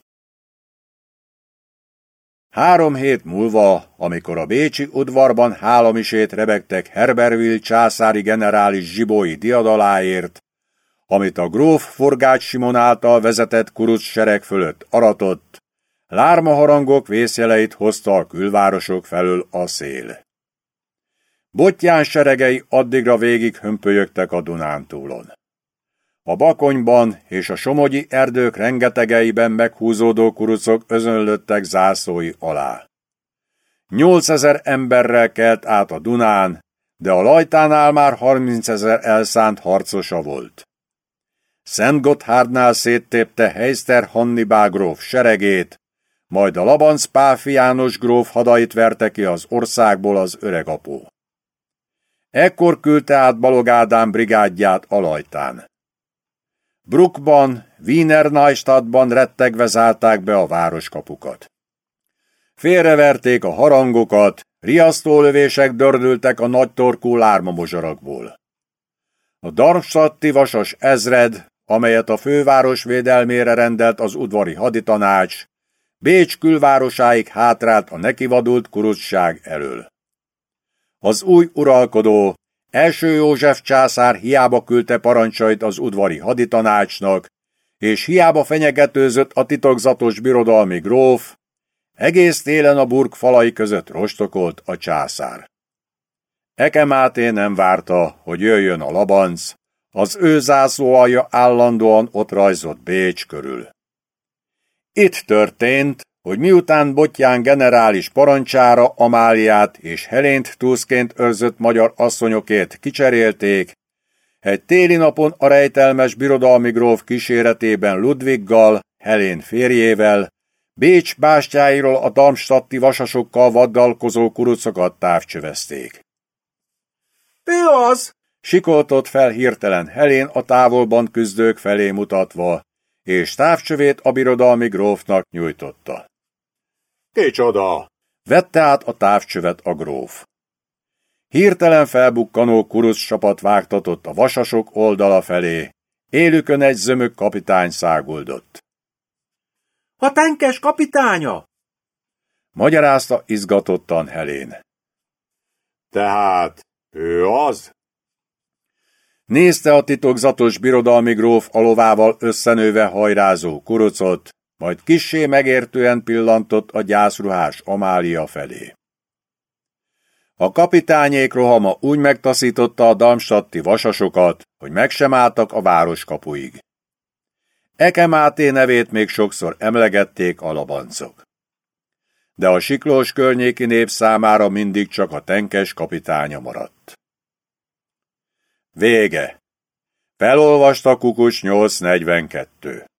Három hét múlva, amikor a bécsi udvarban hálamisét rebegtek Herberville császári generális zsibói diadaláért, amit a gróf Forgács Simon által vezetett kuruc sereg fölött aratott, lármaharangok vészjeleit hozta a külvárosok felől a szél. Botján seregei addigra végig hömpölyögtek a Dunántúlon. A bakonyban és a somogyi erdők rengetegeiben meghúzódó kurucok özönlöttek zászlói alá. Nyolcezer emberrel kelt át a Dunán, de a lajtánál már harmincezer elszánt harcosa volt. Szent Gotthardnál széttépte Heister Hannibal gróf seregét, majd a Labanc Páfi János gróf hadait verte ki az országból az öregapó. Ekkor küldte át Balog Ádám brigádját Alajtán. Bruckban, Wiener Neustadtban rettegve zárták be a városkapukat. Félreverték a harangokat, riasztólövések dördültek a nagy torkú lármamozsarakból. A Darmstadti vasas ezred, amelyet a főváros védelmére rendelt az udvari haditanács, Bécs külvárosáig hátrált a nekivadult kuruzság elől. Az új uralkodó, első József császár hiába küldte parancsait az udvari haditanácsnak, és hiába fenyegetőzött a titokzatos birodalmi gróf, egész télen a burg falai között rostokolt a császár. Eke Máté nem várta, hogy jöjjön a labanc, az ő zászlóalja állandóan ott rajzott Bécs körül. Itt történt, hogy miután Botján generális parancsára Amáliát és Helént túszként őrzött magyar asszonyokért kicserélték, egy téli napon a rejtelmes birodalmi gróf kíséretében Ludviggal, Helén férjével, Bécs bástyáiról a Darmstadti vasasokkal vaddalkozó kurucokat távcsövezték. Ő az! Sikoltott fel hirtelen Helén a távolban küzdők felé mutatva, és távcsövét a birodalmi grófnak nyújtotta. Kicsoda! Vette át a távcsövet a gróf. Hirtelen felbukkanó kurusz sapat vágtatott a vasasok oldala felé, élükön egy zömök kapitány száguldott. A tenkes kapitánya! Magyarázta izgatottan Helén. Tehát ő az? Nézte a titokzatos birodalmi gróf alovával összenőve hajrázó kurucot, majd kissé megértően pillantott a gyászruhás Amália felé. A kapitányék rohama úgy megtaszította a Darmstadti vasasokat, hogy meg sem álltak a város kapuig. Eke Máté nevét még sokszor emlegették a labancok. De a siklós környéki nép számára mindig csak a tenkes kapitánya maradt. Vége. Felolvasta Kukus 842.